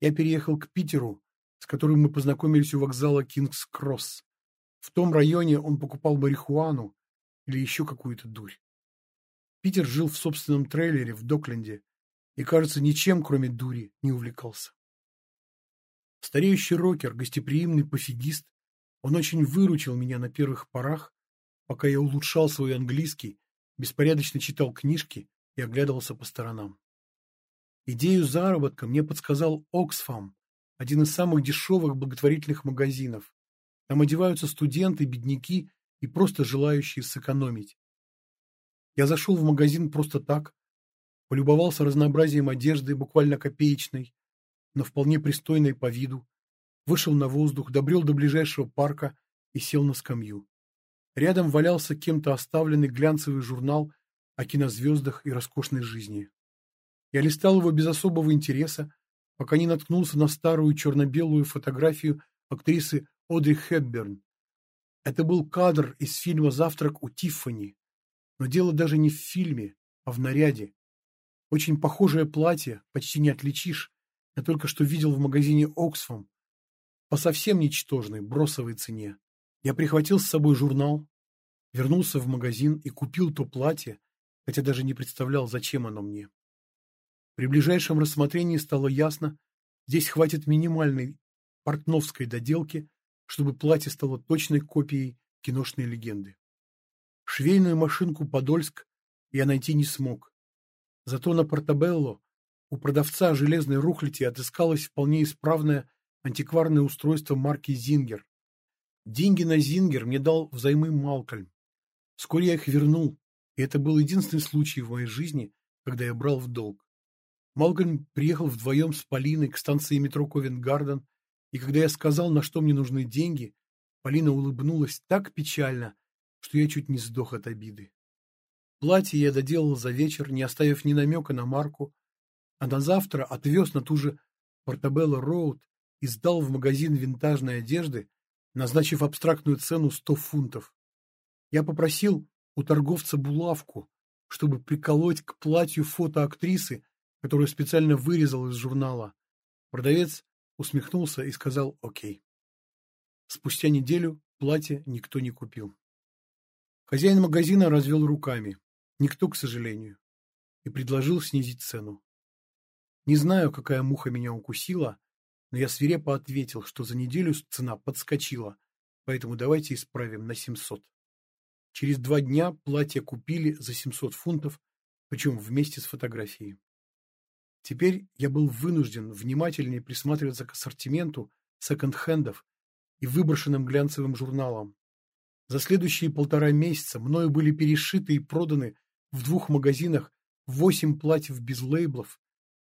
я переехал к Питеру, с которым мы познакомились у вокзала Кингс-Кросс. В том районе он покупал марихуану или еще какую-то дурь. Питер жил в собственном трейлере в Докленде и, кажется, ничем, кроме дури, не увлекался. Стареющий рокер, гостеприимный пофигист, он очень выручил меня на первых порах, пока я улучшал свой английский, беспорядочно читал книжки и оглядывался по сторонам. Идею заработка мне подсказал Оксфам, один из самых дешевых благотворительных магазинов. Там одеваются студенты, бедняки и просто желающие сэкономить. Я зашел в магазин просто так, полюбовался разнообразием одежды, буквально копеечной, но вполне пристойной по виду, вышел на воздух, добрел до ближайшего парка и сел на скамью. Рядом валялся кем-то оставленный глянцевый журнал о кинозвездах и роскошной жизни. Я листал его без особого интереса, пока не наткнулся на старую черно-белую фотографию актрисы Одри Хепберн. Это был кадр из фильма «Завтрак у Тиффани», но дело даже не в фильме, а в наряде. Очень похожее платье, почти не отличишь. Я только что видел в магазине Оксфам. По совсем ничтожной, бросовой цене. Я прихватил с собой журнал, вернулся в магазин и купил то платье, хотя даже не представлял, зачем оно мне. При ближайшем рассмотрении стало ясно, здесь хватит минимальной портновской доделки, чтобы платье стало точной копией киношной легенды. Швейную машинку «Подольск» я найти не смог. Зато на Портабелло у продавца железной рухляти отыскалось вполне исправное антикварное устройство марки «Зингер». Деньги на «Зингер» мне дал взаймы Малкольм. Вскоре я их вернул, и это был единственный случай в моей жизни, когда я брал в долг. Малгольм приехал вдвоем с Полиной к станции метро Ковент-Гарден, и когда я сказал, на что мне нужны деньги, Полина улыбнулась так печально, что я чуть не сдох от обиды. Платье я доделал за вечер, не оставив ни намека на марку, а на завтра отвез на ту же Портабелло Роуд и сдал в магазин винтажной одежды, назначив абстрактную цену 100 фунтов. Я попросил у торговца булавку, чтобы приколоть к платью фото актрисы, которую специально вырезал из журнала. Продавец усмехнулся и сказал «Окей». Спустя неделю платье никто не купил. Хозяин магазина развел руками. Никто, к сожалению. И предложил снизить цену. Не знаю, какая муха меня укусила, но я свирепо ответил, что за неделю цена подскочила, поэтому давайте исправим на 700. Через два дня платье купили за 700 фунтов, причем вместе с фотографией. Теперь я был вынужден внимательнее присматриваться к ассортименту секонд-хендов и выброшенным глянцевым журналам. За следующие полтора месяца мною были перешиты и проданы в двух магазинах восемь платьев без лейблов,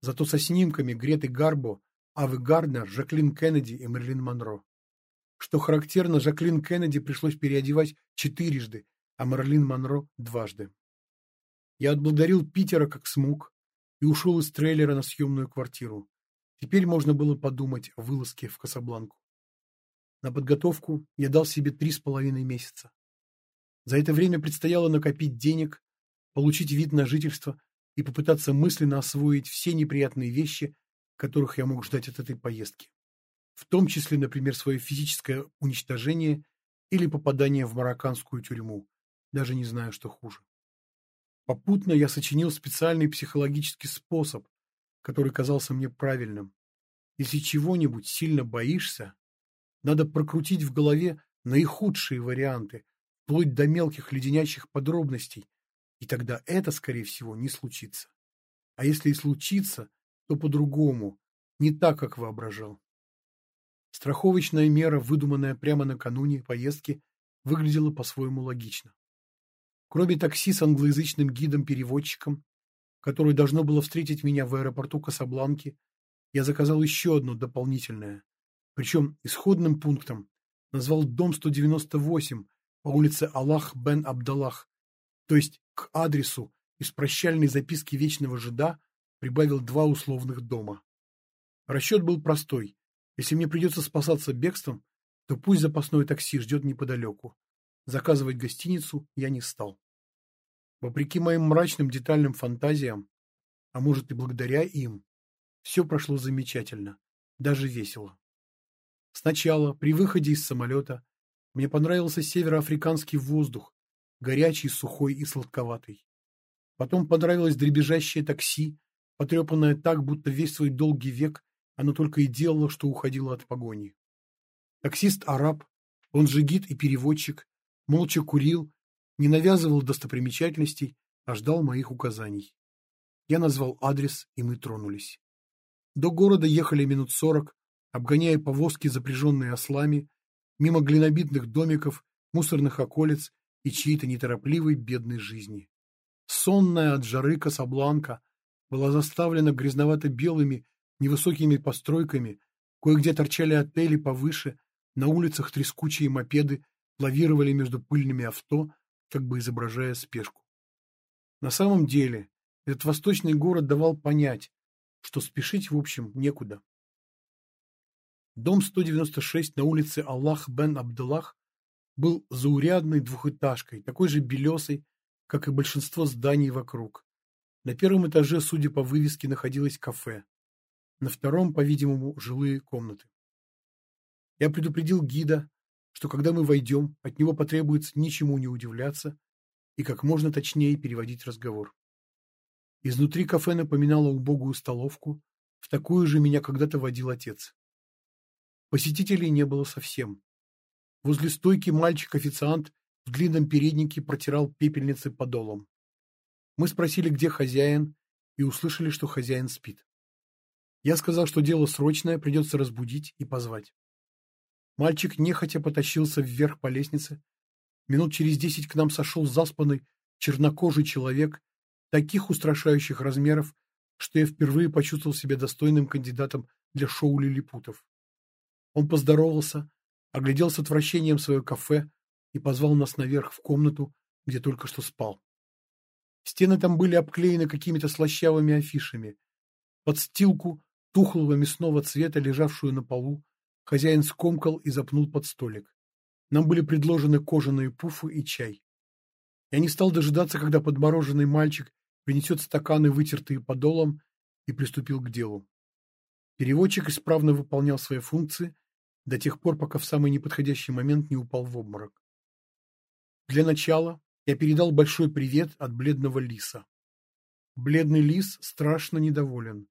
зато со снимками Греты Гарбо, Авы Гарднер, Жаклин Кеннеди и Мерлин Монро. Что характерно, Жаклин Кеннеди пришлось переодевать четырежды, а Мерлин Монро дважды. Я отблагодарил Питера как смог и ушел из трейлера на съемную квартиру. Теперь можно было подумать о вылазке в Касабланку. На подготовку я дал себе три с половиной месяца. За это время предстояло накопить денег, получить вид на жительство и попытаться мысленно освоить все неприятные вещи, которых я мог ждать от этой поездки. В том числе, например, свое физическое уничтожение или попадание в марокканскую тюрьму. Даже не знаю, что хуже. Попутно я сочинил специальный психологический способ, который казался мне правильным. Если чего-нибудь сильно боишься, надо прокрутить в голове наихудшие варианты, вплоть до мелких леденящих подробностей, и тогда это, скорее всего, не случится. А если и случится, то по-другому, не так, как воображал. Страховочная мера, выдуманная прямо накануне поездки, выглядела по-своему логично. Кроме такси с англоязычным гидом-переводчиком, который должно было встретить меня в аэропорту Касабланки, я заказал еще одно дополнительное. Причем исходным пунктом назвал дом 198 по улице Аллах бен Абдаллах, то есть к адресу из прощальной записки вечного жида прибавил два условных дома. Расчет был простой. Если мне придется спасаться бегством, то пусть запасное такси ждет неподалеку. Заказывать гостиницу я не стал. Вопреки моим мрачным детальным фантазиям, а может и благодаря им, все прошло замечательно, даже весело. Сначала, при выходе из самолета, мне понравился североафриканский воздух, горячий, сухой и сладковатый. Потом понравилось дребезжащее такси, потрепанное так, будто весь свой долгий век оно только и делало, что уходило от погони. Таксист-араб, он же гид и переводчик, молча курил, не навязывал достопримечательностей, а ждал моих указаний. Я назвал адрес, и мы тронулись. До города ехали минут сорок, обгоняя повозки, запряженные ослами, мимо глинобитных домиков, мусорных околиц и чьей-то неторопливой бедной жизни. Сонная от жары Касабланка была заставлена грязновато-белыми невысокими постройками, кое-где торчали отели повыше, на улицах трескучие мопеды лавировали между пыльными авто, как бы изображая спешку. На самом деле, этот восточный город давал понять, что спешить, в общем, некуда. Дом 196 на улице Аллах бен Абдуллах был заурядной двухэтажкой, такой же белесой, как и большинство зданий вокруг. На первом этаже, судя по вывеске, находилось кафе. На втором, по-видимому, жилые комнаты. Я предупредил гида, что когда мы войдем, от него потребуется ничему не удивляться и как можно точнее переводить разговор. Изнутри кафе напоминало убогую столовку, в такую же меня когда-то водил отец. Посетителей не было совсем. Возле стойки мальчик-официант в длинном переднике протирал пепельницы подолом. Мы спросили, где хозяин, и услышали, что хозяин спит. Я сказал, что дело срочное, придется разбудить и позвать. Мальчик нехотя потащился вверх по лестнице. Минут через десять к нам сошел заспанный, чернокожий человек, таких устрашающих размеров, что я впервые почувствовал себя достойным кандидатом для шоу лилипутов. Он поздоровался, оглядел с отвращением свое кафе и позвал нас наверх в комнату, где только что спал. Стены там были обклеены какими-то слащавыми афишами. Подстилку тухлого мясного цвета, лежавшую на полу, хозяин скомкал и запнул под столик. Нам были предложены кожаные пуфы и чай. Я не стал дожидаться, когда подмороженный мальчик принесет стаканы, вытертые подолом, и приступил к делу. Переводчик исправно выполнял свои функции до тех пор, пока в самый неподходящий момент не упал в обморок. Для начала я передал большой привет от бледного лиса. Бледный лис страшно недоволен.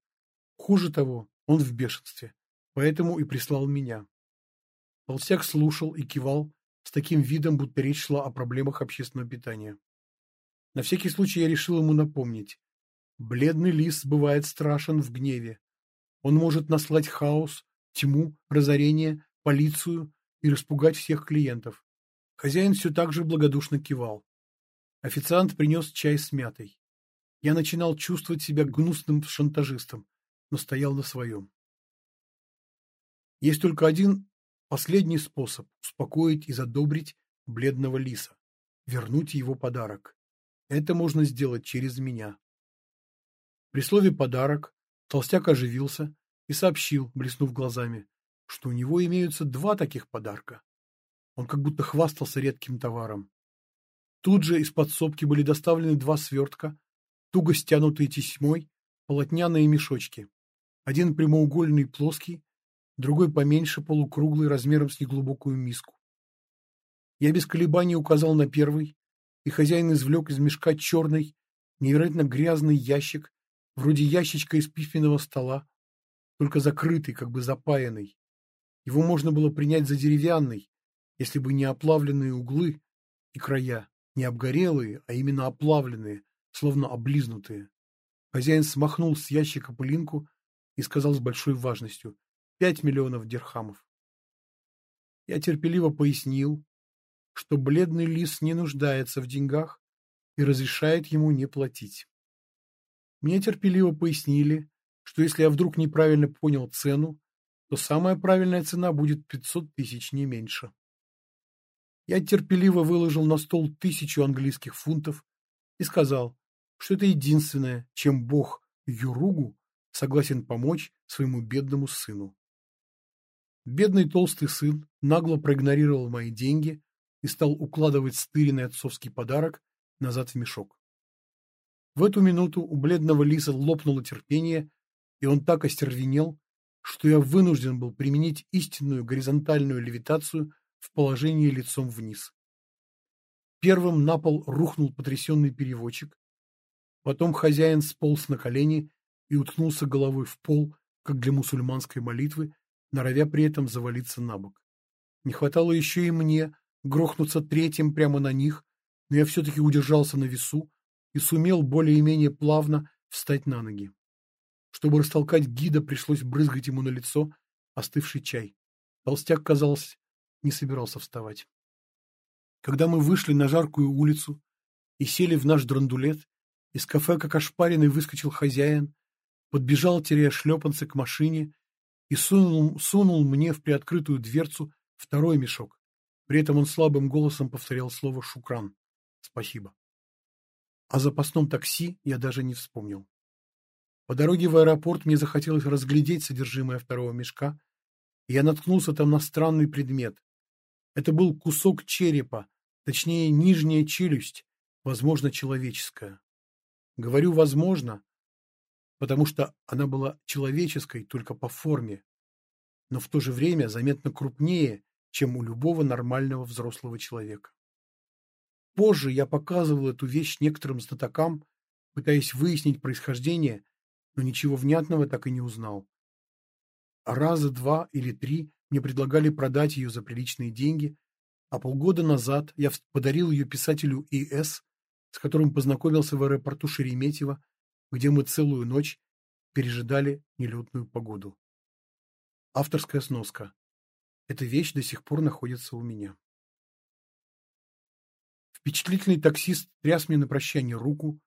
Хуже того, он в бешенстве, поэтому и прислал меня. Толстяк слушал и кивал с таким видом, будто речь шла о проблемах общественного питания. На всякий случай я решил ему напомнить. Бледный лис бывает страшен в гневе. Он может наслать хаос, тьму, разорение, полицию и распугать всех клиентов. Хозяин все так же благодушно кивал. Официант принес чай с мятой. Я начинал чувствовать себя гнусным шантажистом, но стоял на своем. Есть только один последний способ успокоить и задобрить бледного лиса – вернуть его подарок. Это можно сделать через меня. При слове «подарок» толстяк оживился и сообщил, блеснув глазами, что у него имеются два таких подарка. Он как будто хвастался редким товаром. Тут же из подсобки были доставлены два свертка, туго стянутые тесьмой, полотняные мешочки. Один прямоугольный плоский, другой поменьше полукруглый размером с неглубокую миску. Я без колебаний указал на первый, и хозяин извлек из мешка черный, невероятно грязный ящик, вроде ящичка из письменного стола, только закрытый, как бы запаянный. Его можно было принять за деревянный, если бы не оплавленные углы и края, не обгорелые, а именно оплавленные, словно облизнутые. Хозяин смахнул с ящика пылинку и сказал с большой важностью «Пять миллионов дирхамов». Я терпеливо пояснил, что бледный лис не нуждается в деньгах и разрешает ему не платить. Мне терпеливо пояснили, что если я вдруг неправильно понял цену, то самая правильная цена будет 500 тысяч, не меньше. Я терпеливо выложил на стол тысячу английских фунтов и сказал, что это единственное, чем бог Юругу согласен помочь своему бедному сыну. Бедный толстый сын нагло проигнорировал мои деньги и стал укладывать стыренный отцовский подарок назад в мешок. В эту минуту у бледного лиса лопнуло терпение, и он так остервенел, что я вынужден был применить истинную горизонтальную левитацию в положении лицом вниз. Первым на пол рухнул потрясенный переводчик, потом хозяин сполз на колени и уткнулся головой в пол, как для мусульманской молитвы, норовя при этом завалиться на бок. Не хватало еще и мне грохнуться третьим прямо на них, но я все-таки удержался на весу и сумел более-менее плавно встать на ноги. Чтобы растолкать гида, пришлось брызгать ему на лицо остывший чай. Толстяк, казалось, не собирался вставать. Когда мы вышли на жаркую улицу и сели в наш драндулет, из кафе, как ошпаренный, выскочил хозяин, подбежал, теряя шлепанцы, к машине и сунул, сунул мне в приоткрытую дверцу второй мешок. При этом он слабым голосом повторял слово «шукран» — «спасибо». О запасном такси я даже не вспомнил. По дороге в аэропорт мне захотелось разглядеть содержимое второго мешка, и я наткнулся там на странный предмет. Это был кусок черепа, точнее, нижняя челюсть, возможно, человеческая. Говорю «возможно», потому что она была человеческой только по форме, но в то же время заметно крупнее, чем у любого нормального взрослого человека. Позже я показывал эту вещь некоторым знатокам, пытаясь выяснить происхождение но ничего внятного так и не узнал. Раза два или три мне предлагали продать ее за приличные деньги, а полгода назад я подарил ее писателю И.С., с которым познакомился в аэропорту Шереметьево, где мы целую ночь пережидали нелетную погоду. Авторская сноска. Эта вещь до сих пор находится у меня. Впечатлительный таксист тряс мне на прощание руку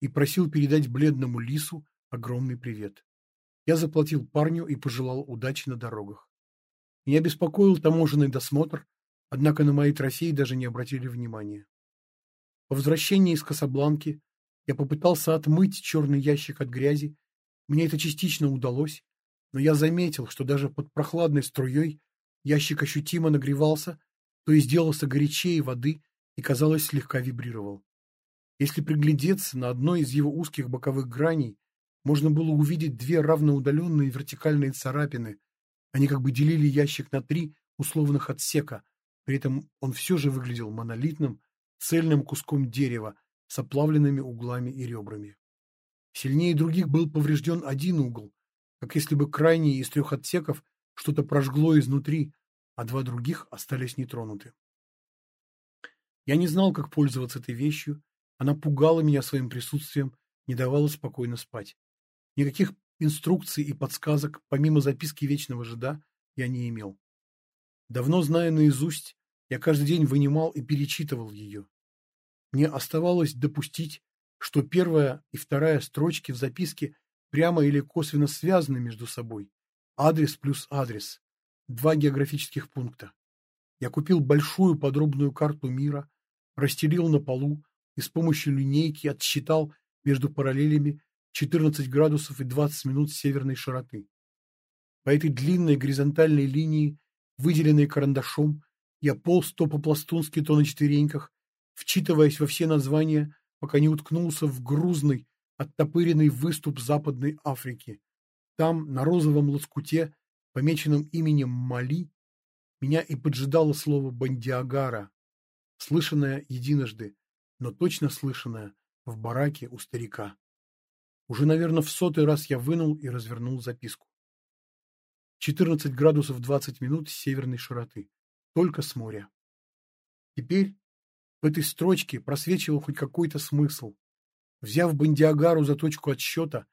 и просил передать бледному лису, огромный привет. Я заплатил парню и пожелал удачи на дорогах. Меня беспокоил таможенный досмотр, однако на мои трофеи даже не обратили внимания. По возвращении из Касабланки я попытался отмыть черный ящик от грязи. Мне это частично удалось, но я заметил, что даже под прохладной струей ящик ощутимо нагревался, то есть сделался горячее воды и, казалось, слегка вибрировал. Если приглядеться, на одной из его узких боковых граней можно было увидеть две равноудаленные вертикальные царапины. Они как бы делили ящик на три условных отсека, при этом он все же выглядел монолитным, цельным куском дерева с оплавленными углами и ребрами. Сильнее других был поврежден один угол, как если бы крайний из трех отсеков что-то прожгло изнутри, а два других остались нетронуты. Я не знал, как пользоваться этой вещью, она пугала меня своим присутствием, не давала спокойно спать. Никаких инструкций и подсказок, помимо записки вечного жида, я не имел. Давно зная наизусть, я каждый день вынимал и перечитывал ее. Мне оставалось допустить, что первая и вторая строчки в записке прямо или косвенно связаны между собой. Адрес плюс адрес. Два географических пункта. Я купил большую подробную карту мира, расстелил на полу и с помощью линейки отсчитал между параллелями 14 градусов и 20 минут северной широты. По этой длинной горизонтальной линии, выделенной карандашом, я полз то по-пластунски, то на четвереньках, вчитываясь во все названия, пока не уткнулся в грузный, оттопыренный выступ Западной Африки. Там, на розовом лоскуте, помеченном именем Мали, меня и поджидало слово «бандиагара», слышанное единожды, но точно слышанное в бараке у старика. Уже, наверное, в сотый раз я вынул и развернул записку. 14 градусов 20 минут северной широты. Только с моря. Теперь в этой строчке просвечивал хоть какой-то смысл. Взяв Бандиагару за точку отсчета,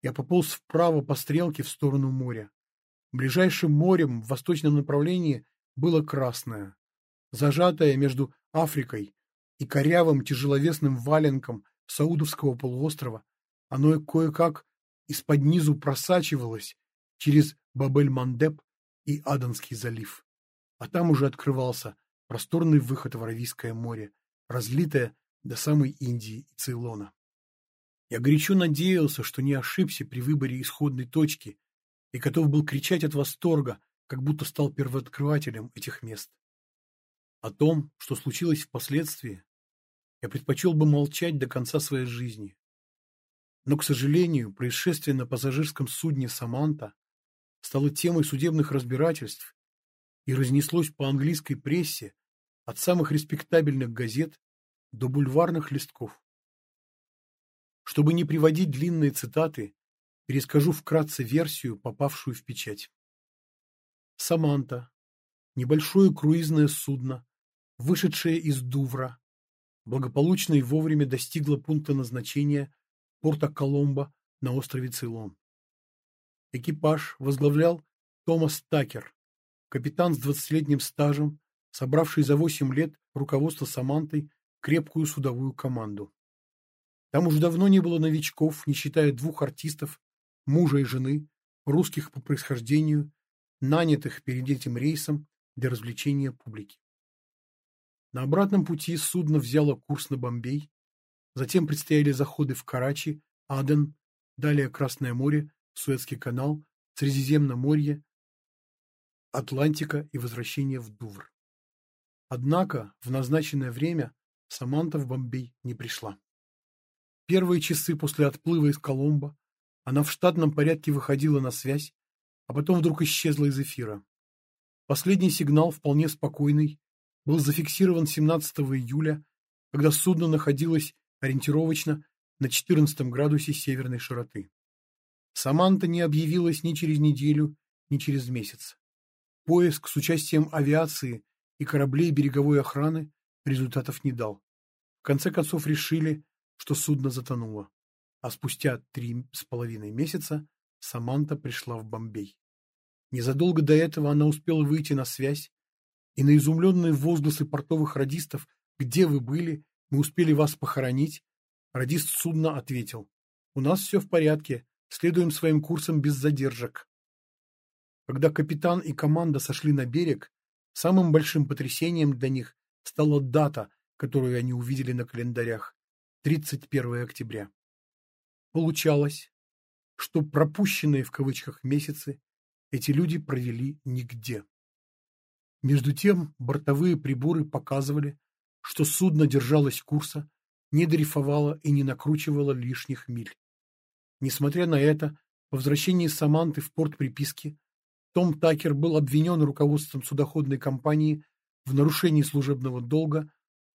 я пополз вправо по стрелке в сторону моря. Ближайшим морем в восточном направлении было Красное. Зажатое между Африкой и корявым тяжеловесным валенком Саудовского полуострова, оно кое-как из-под низу просачивалось через Бабель-Мандеб и Аданский залив. А там уже открывался просторный выход в Аравийское море, разлитое до самой Индии и Цейлона. Я горячо надеялся, что не ошибся при выборе исходной точки и готов был кричать от восторга, как будто стал первооткрывателем этих мест. О том, что случилось впоследствии, я предпочел бы молчать до конца своей жизни. Но, к сожалению, происшествие на пассажирском судне «Саманта» стало темой судебных разбирательств и разнеслось по английской прессе от самых респектабельных газет до бульварных листков. Чтобы не приводить длинные цитаты, перескажу вкратце версию, попавшую в печать. «Саманта» – небольшое круизное судно, вышедшее из Дувра, благополучно и вовремя достигла пункта назначения порта Коломбо на острове Цейлон. Экипаж возглавлял Томас Такер, капитан с двадцатилетним стажем, собравший за восемь лет руководство Самантой крепкую судовую команду. Там уже давно не было новичков, не считая двух артистов, мужа и жены, русских по происхождению, нанятых перед этим рейсом для развлечения публики. На обратном пути судно взяло курс на Бомбей, затем предстояли заходы в Карачи, Аден, далее Красное море, Суэцкий канал, Средиземноморье, Атлантика и возвращение в Дувр. Однако в назначенное время Саманта в Бомбей не пришла. Первые часы после отплыва из Коломбо она в штатном порядке выходила на связь, а потом вдруг исчезла из эфира. Последний сигнал, вполне спокойный, был зафиксирован 17 июля, когда судно находилось ориентировочно на 14 градусе северной широты. Саманта не объявилась ни через неделю, ни через месяц. Поиск с участием авиации и кораблей береговой охраны результатов не дал. В конце концов решили, что судно затонуло, а спустя три с половиной месяца Саманта пришла в Бомбей. Незадолго до этого она успела выйти на связь и на изумленные возгласы портовых радистов «Где вы были? Мы успели вас похоронить?» Радист судна ответил «У нас все в порядке. Следуем своим курсом без задержек. Когда капитан и команда сошли на берег, самым большим потрясением для них стала дата, которую они увидели на календарях – 31 октября. Получалось, что пропущенные в кавычках месяцы эти люди провели нигде. Между тем бортовые приборы показывали, что судно держалось курса, не дрейфовало и не накручивало лишних миль. Несмотря на это, по возвращении Саманты в порт приписки, Том Такер был обвинен руководством судоходной компании в нарушении служебного долга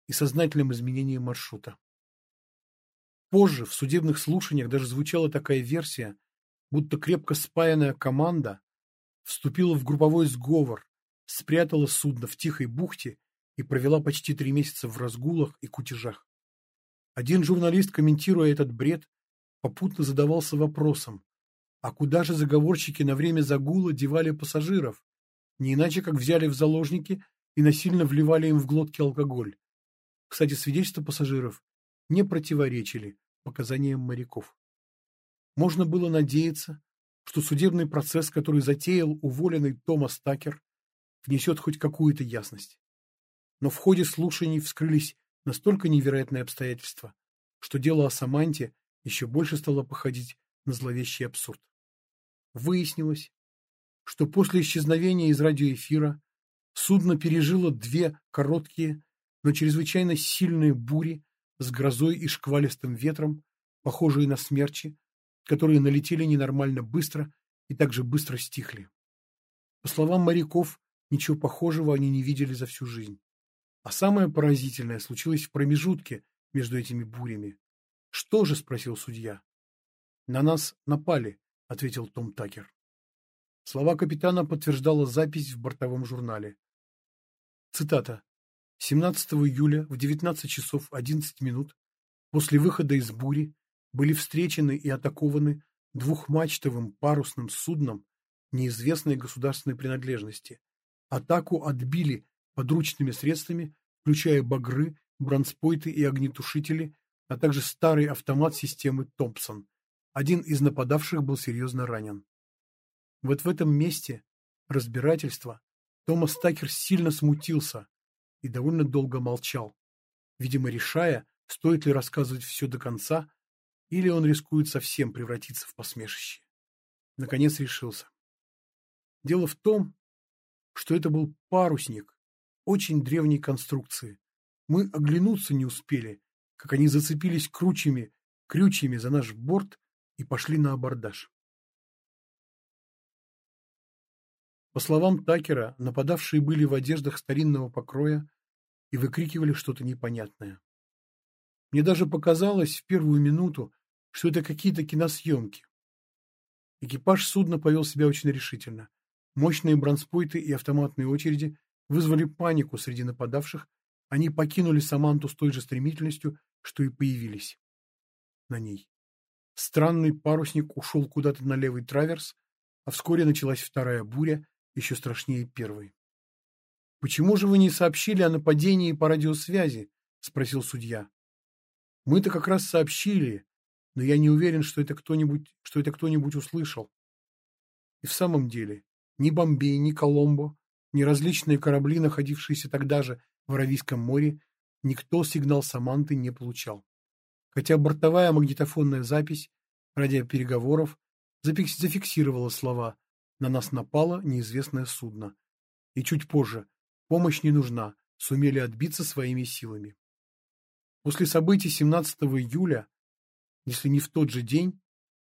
и сознательном изменении маршрута. Позже в судебных слушаниях даже звучала такая версия, будто крепко спаянная команда вступила в групповой сговор, спрятала судно в тихой бухте и провела почти три месяца в разгулах и кутежах. Один журналист, комментируя этот бред, попутно задавался вопросом, а куда же заговорщики на время загула девали пассажиров? Не иначе, как взяли в заложники и насильно вливали им в глотки алкоголь. Кстати, свидетельства пассажиров не противоречили показаниям моряков. Можно было надеяться, что судебный процесс, который затеял уволенный Томас Такер, внесет хоть какую-то ясность. Но в ходе слушаний вскрылись настолько невероятные обстоятельства, что дело о Саманте еще больше стало походить на зловещий абсурд. Выяснилось, что после исчезновения из радиоэфира судно пережило две короткие, но чрезвычайно сильные бури с грозой и шквалистым ветром, похожие на смерчи, которые налетели ненормально быстро и также быстро стихли. По словам моряков, ничего похожего они не видели за всю жизнь. А самое поразительное случилось в промежутке между этими бурями. «Что же?» – спросил судья. «На нас напали», – ответил Том Такер. Слова капитана подтверждала запись в бортовом журнале. Цитата. 17 июля в 19 часов 11 минут после выхода из бури были встречены и атакованы двухмачтовым парусным судном неизвестной государственной принадлежности. Атаку отбили подручными средствами, включая багры, бронспойты и огнетушители, а также старый автомат системы Томпсон. Один из нападавших был серьезно ранен. Вот в этом месте разбирательства Томас Такер сильно смутился, и довольно долго молчал, видимо, решая, стоит ли рассказывать все до конца, или он рискует совсем превратиться в посмешище. Наконец решился. Дело в том, что это был парусник очень древней конструкции. Мы оглянуться не успели, как они зацепились кручами, крючьями за наш борт и пошли на абордаж. По словам Такера, нападавшие были в одеждах старинного покроя и выкрикивали что-то непонятное. Мне даже показалось в первую минуту, что это какие-то киносъемки. Экипаж судна повел себя очень решительно. Мощные бронспойты и автоматные очереди вызвали панику среди нападавших, они покинули Саманту с той же стремительностью, что и появились на ней. Странный парусник ушел куда-то на левый траверс, а вскоре началась вторая буря, еще страшнее первой. «Почему же вы не сообщили о нападении по радиосвязи?» — спросил судья. «Мы-то как раз сообщили, но я не уверен, что это кто-нибудь, что это кто-нибудь услышал». И в самом деле, ни Бомбей, ни Коломбо, ни различные корабли, находившиеся тогда же в Аравийском море, никто сигнал Саманты не получал. Хотя бортовая магнитофонная запись радиопереговоров зафиксировала слова на нас напало неизвестное судно. И чуть позже. Помощь не нужна. Сумели отбиться своими силами. После событий 17 июля, если не в тот же день,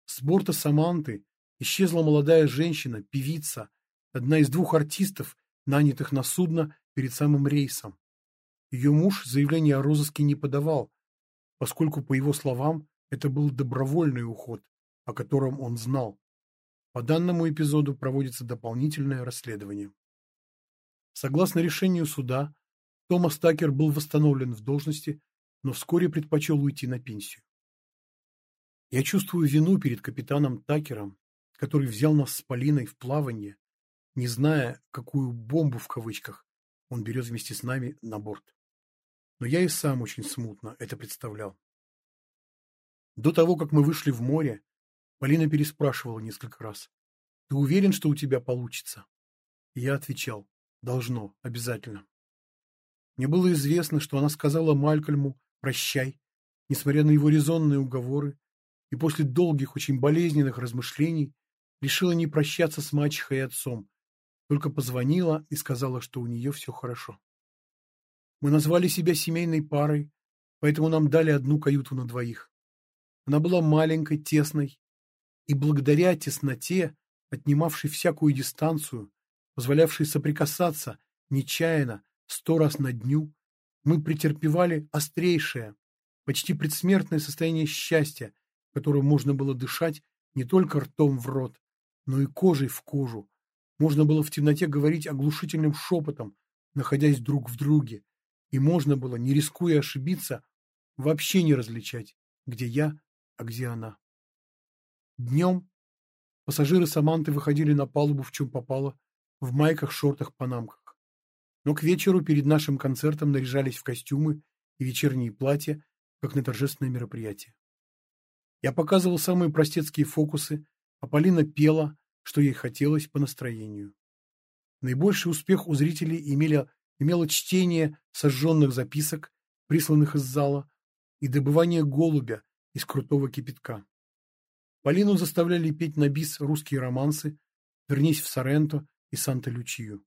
с борта Саманты исчезла молодая женщина, певица, одна из двух артистов, нанятых на судно перед самым рейсом. Ее муж заявление о розыске не подавал, поскольку, по его словам, это был добровольный уход, о котором он знал. По данному эпизоду проводится дополнительное расследование. Согласно решению суда, Томас Такер был восстановлен в должности, но вскоре предпочел уйти на пенсию. Я чувствую вину перед капитаном Такером, который взял нас с Полиной в плавание, не зная, какую «бомбу» в кавычках он берет вместе с нами на борт. Но я и сам очень смутно это представлял. До того, как мы вышли в море, Полина переспрашивала несколько раз. «Ты уверен, что у тебя получится?» я отвечал. «Должно, обязательно». Мне было известно, что она сказала Малькольму «прощай», несмотря на его резонные уговоры, и после долгих, очень болезненных размышлений решила не прощаться с мачехой и отцом, только позвонила и сказала, что у нее все хорошо. Мы назвали себя семейной парой, поэтому нам дали одну каюту на двоих. Она была маленькой, тесной, и благодаря тесноте, отнимавшей всякую дистанцию, позволявшей соприкасаться нечаянно сто раз на дню, мы претерпевали острейшее, почти предсмертное состояние счастья, которым можно было дышать не только ртом в рот, но и кожей в кожу. Можно было в темноте говорить оглушительным шепотом, находясь друг в друге, и можно было, не рискуя ошибиться, вообще не различать, где я, а где она. Днем пассажиры Саманты выходили на палубу в чем попало, в майках, шортах, панамках. Но к вечеру перед нашим концертом наряжались в костюмы и вечерние платья, как на торжественное мероприятие. Я показывал самые простецкие фокусы, а Полина пела, что ей хотелось по настроению. Наибольший успех у зрителей имели, имело чтение сожженных записок, присланных из зала, и добывание голубя из крутого кипятка. Полину заставляли петь на бис русские романсы «Вернись в Соренто» и «Санта-Лючию».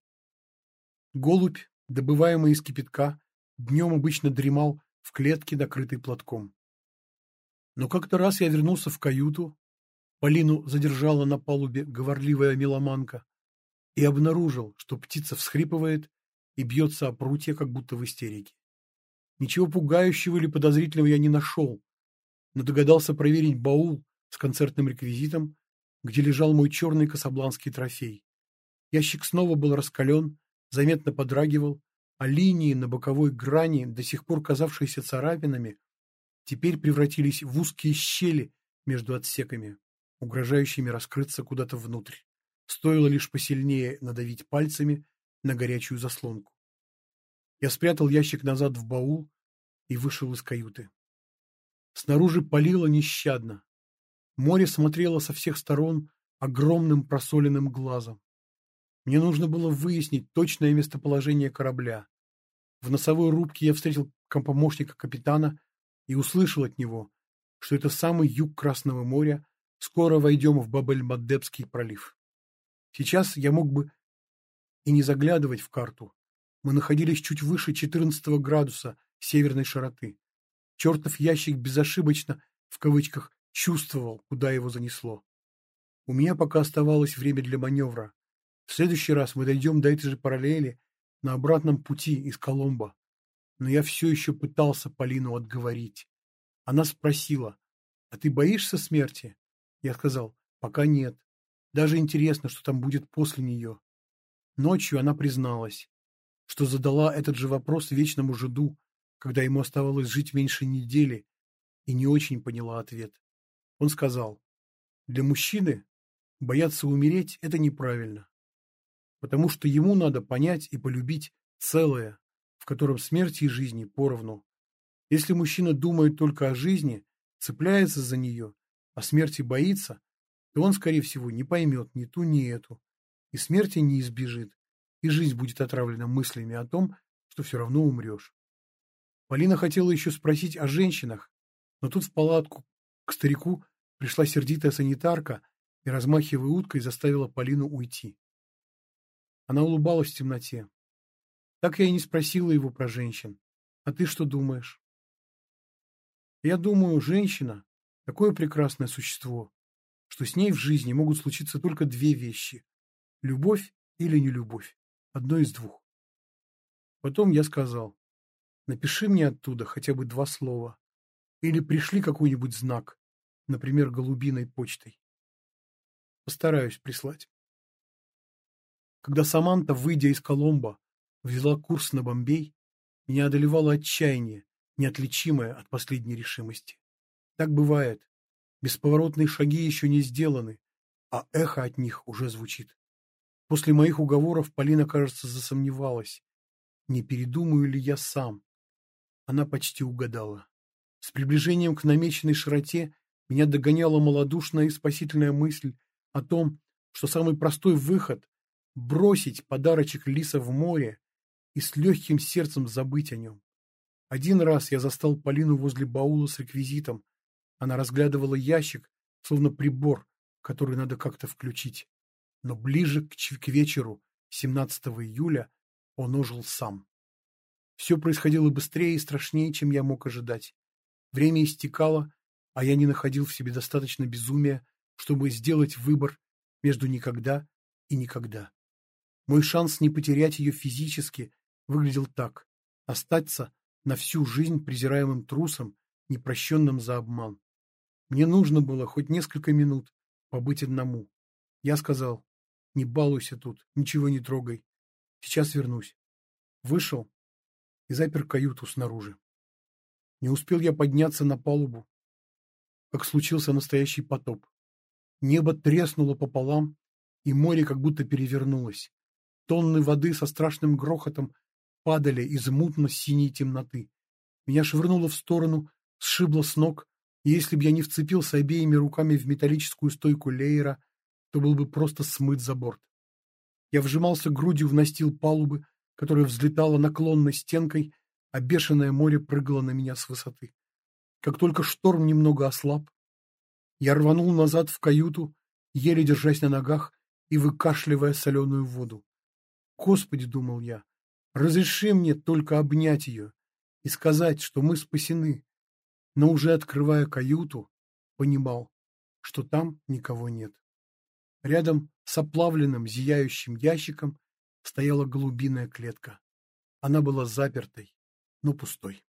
Голубь, добываемый из кипятка, днем обычно дремал в клетке, накрытой платком. Но как-то раз я вернулся в каюту, Полину задержала на палубе говорливая меломанка, и обнаружил, что птица всхрипывает и бьется о прутья, как будто в истерике. Ничего пугающего или подозрительного я не нашел, но догадался проверить баул с концертным реквизитом, где лежал мой черный касабланский трофей. Ящик снова был раскален, заметно подрагивал, а линии на боковой грани, до сих пор казавшиеся царапинами, теперь превратились в узкие щели между отсеками, угрожающими раскрыться куда-то внутрь. Стоило лишь посильнее надавить пальцами на горячую заслонку. Я спрятал ящик назад в баул и вышел из каюты. Снаружи палило нещадно. Море смотрело со всех сторон огромным просоленным глазом. Мне нужно было выяснить точное местоположение корабля. В носовой рубке я встретил помощника капитана и услышал от него, что это самый юг Красного моря, скоро войдем в Бабель-Маддебский пролив. Сейчас я мог бы и не заглядывать в карту. Мы находились чуть выше 14 градуса северной широты. Чертов ящик безошибочно, в кавычках, чувствовал, куда его занесло. У меня пока оставалось время для маневра. В следующий раз мы дойдем до этой же параллели на обратном пути из Коломбо но я все еще пытался Полину отговорить. Она спросила, «А ты боишься смерти?» Я сказал, «Пока нет. Даже интересно, что там будет после нее». Ночью она призналась, что задала этот же вопрос вечному жиду, когда ему оставалось жить меньше недели, и не очень поняла ответ. Он сказал, «Для мужчины бояться умереть – это неправильно, потому что ему надо понять и полюбить целое, котором смерти и жизни поровну. Если мужчина думает только о жизни, цепляется за нее, а смерти боится, то он, скорее всего, не поймет ни ту, ни эту, и смерти не избежит, и жизнь будет отравлена мыслями о том, что все равно умрешь. Полина хотела еще спросить о женщинах, но тут в палатку к старику пришла сердитая санитарка и, размахивая уткой, заставила Полину уйти. Она улыбалась в темноте. Так я и не спросила его про женщин. А ты что думаешь? Я думаю, женщина – такое прекрасное существо, что с ней в жизни могут случиться только две вещи – любовь или нелюбовь. Одно из двух. Потом я сказал, напиши мне оттуда хотя бы два слова. Или пришли какой-нибудь знак, например, голубиной почтой. Постараюсь прислать. Когда Саманта, выйдя из Коломбо, взяла курс на Бомбей, меня одолевало отчаяние, неотличимое от последней решимости. Так бывает. Бесповоротные шаги еще не сделаны, а эхо от них уже звучит. После моих уговоров Полина, кажется, засомневалась. Не передумаю ли я сам? Она почти угадала. С приближением к намеченной широте Меня догоняла малодушная и спасительная мысль о том, что самый простой выход – бросить подарочек Лиса в море и с легким сердцем забыть о нем. Один раз я застал Полину возле баула с реквизитом. Она разглядывала ящик, словно прибор, который надо как-то включить. Но ближе к, к вечеру, 17 июля, он ожил сам. Все происходило быстрее и страшнее, чем я мог ожидать. Время истекало, а я не находил в себе достаточно безумия, чтобы сделать выбор между никогда и никогда. Мой шанс не потерять ее физически выглядел так – остаться на всю жизнь презираемым трусом, непрощенным за обман. Мне нужно было хоть несколько минут побыть одному. Я сказал, не балуйся тут, ничего не трогай. Сейчас вернусь. Вышел и запер каюту снаружи. Не успел я подняться на палубу, как случился настоящий потоп. Небо треснуло пополам, и море как будто перевернулось. Тонны воды со страшным грохотом падали из мутно-синей темноты. Меня швырнуло в сторону, сшибло с ног, если бы я не вцепился обеими руками в металлическую стойку леера, то был бы просто смыт за борт. Я вжимался грудью в настил палубы, которая взлетала наклонной стенкой, а бешеное море прыгало на меня с высоты. Как только шторм немного ослаб, я рванул назад в каюту, еле держась на ногах и выкашливая соленую воду. Господи, думал я, разреши мне только обнять ее и сказать, что мы спасены. Но уже открывая каюту, понимал, что там никого нет. Рядом с оплавленным зияющим ящиком стояла голубиная клетка. Она была запертой, но пустой.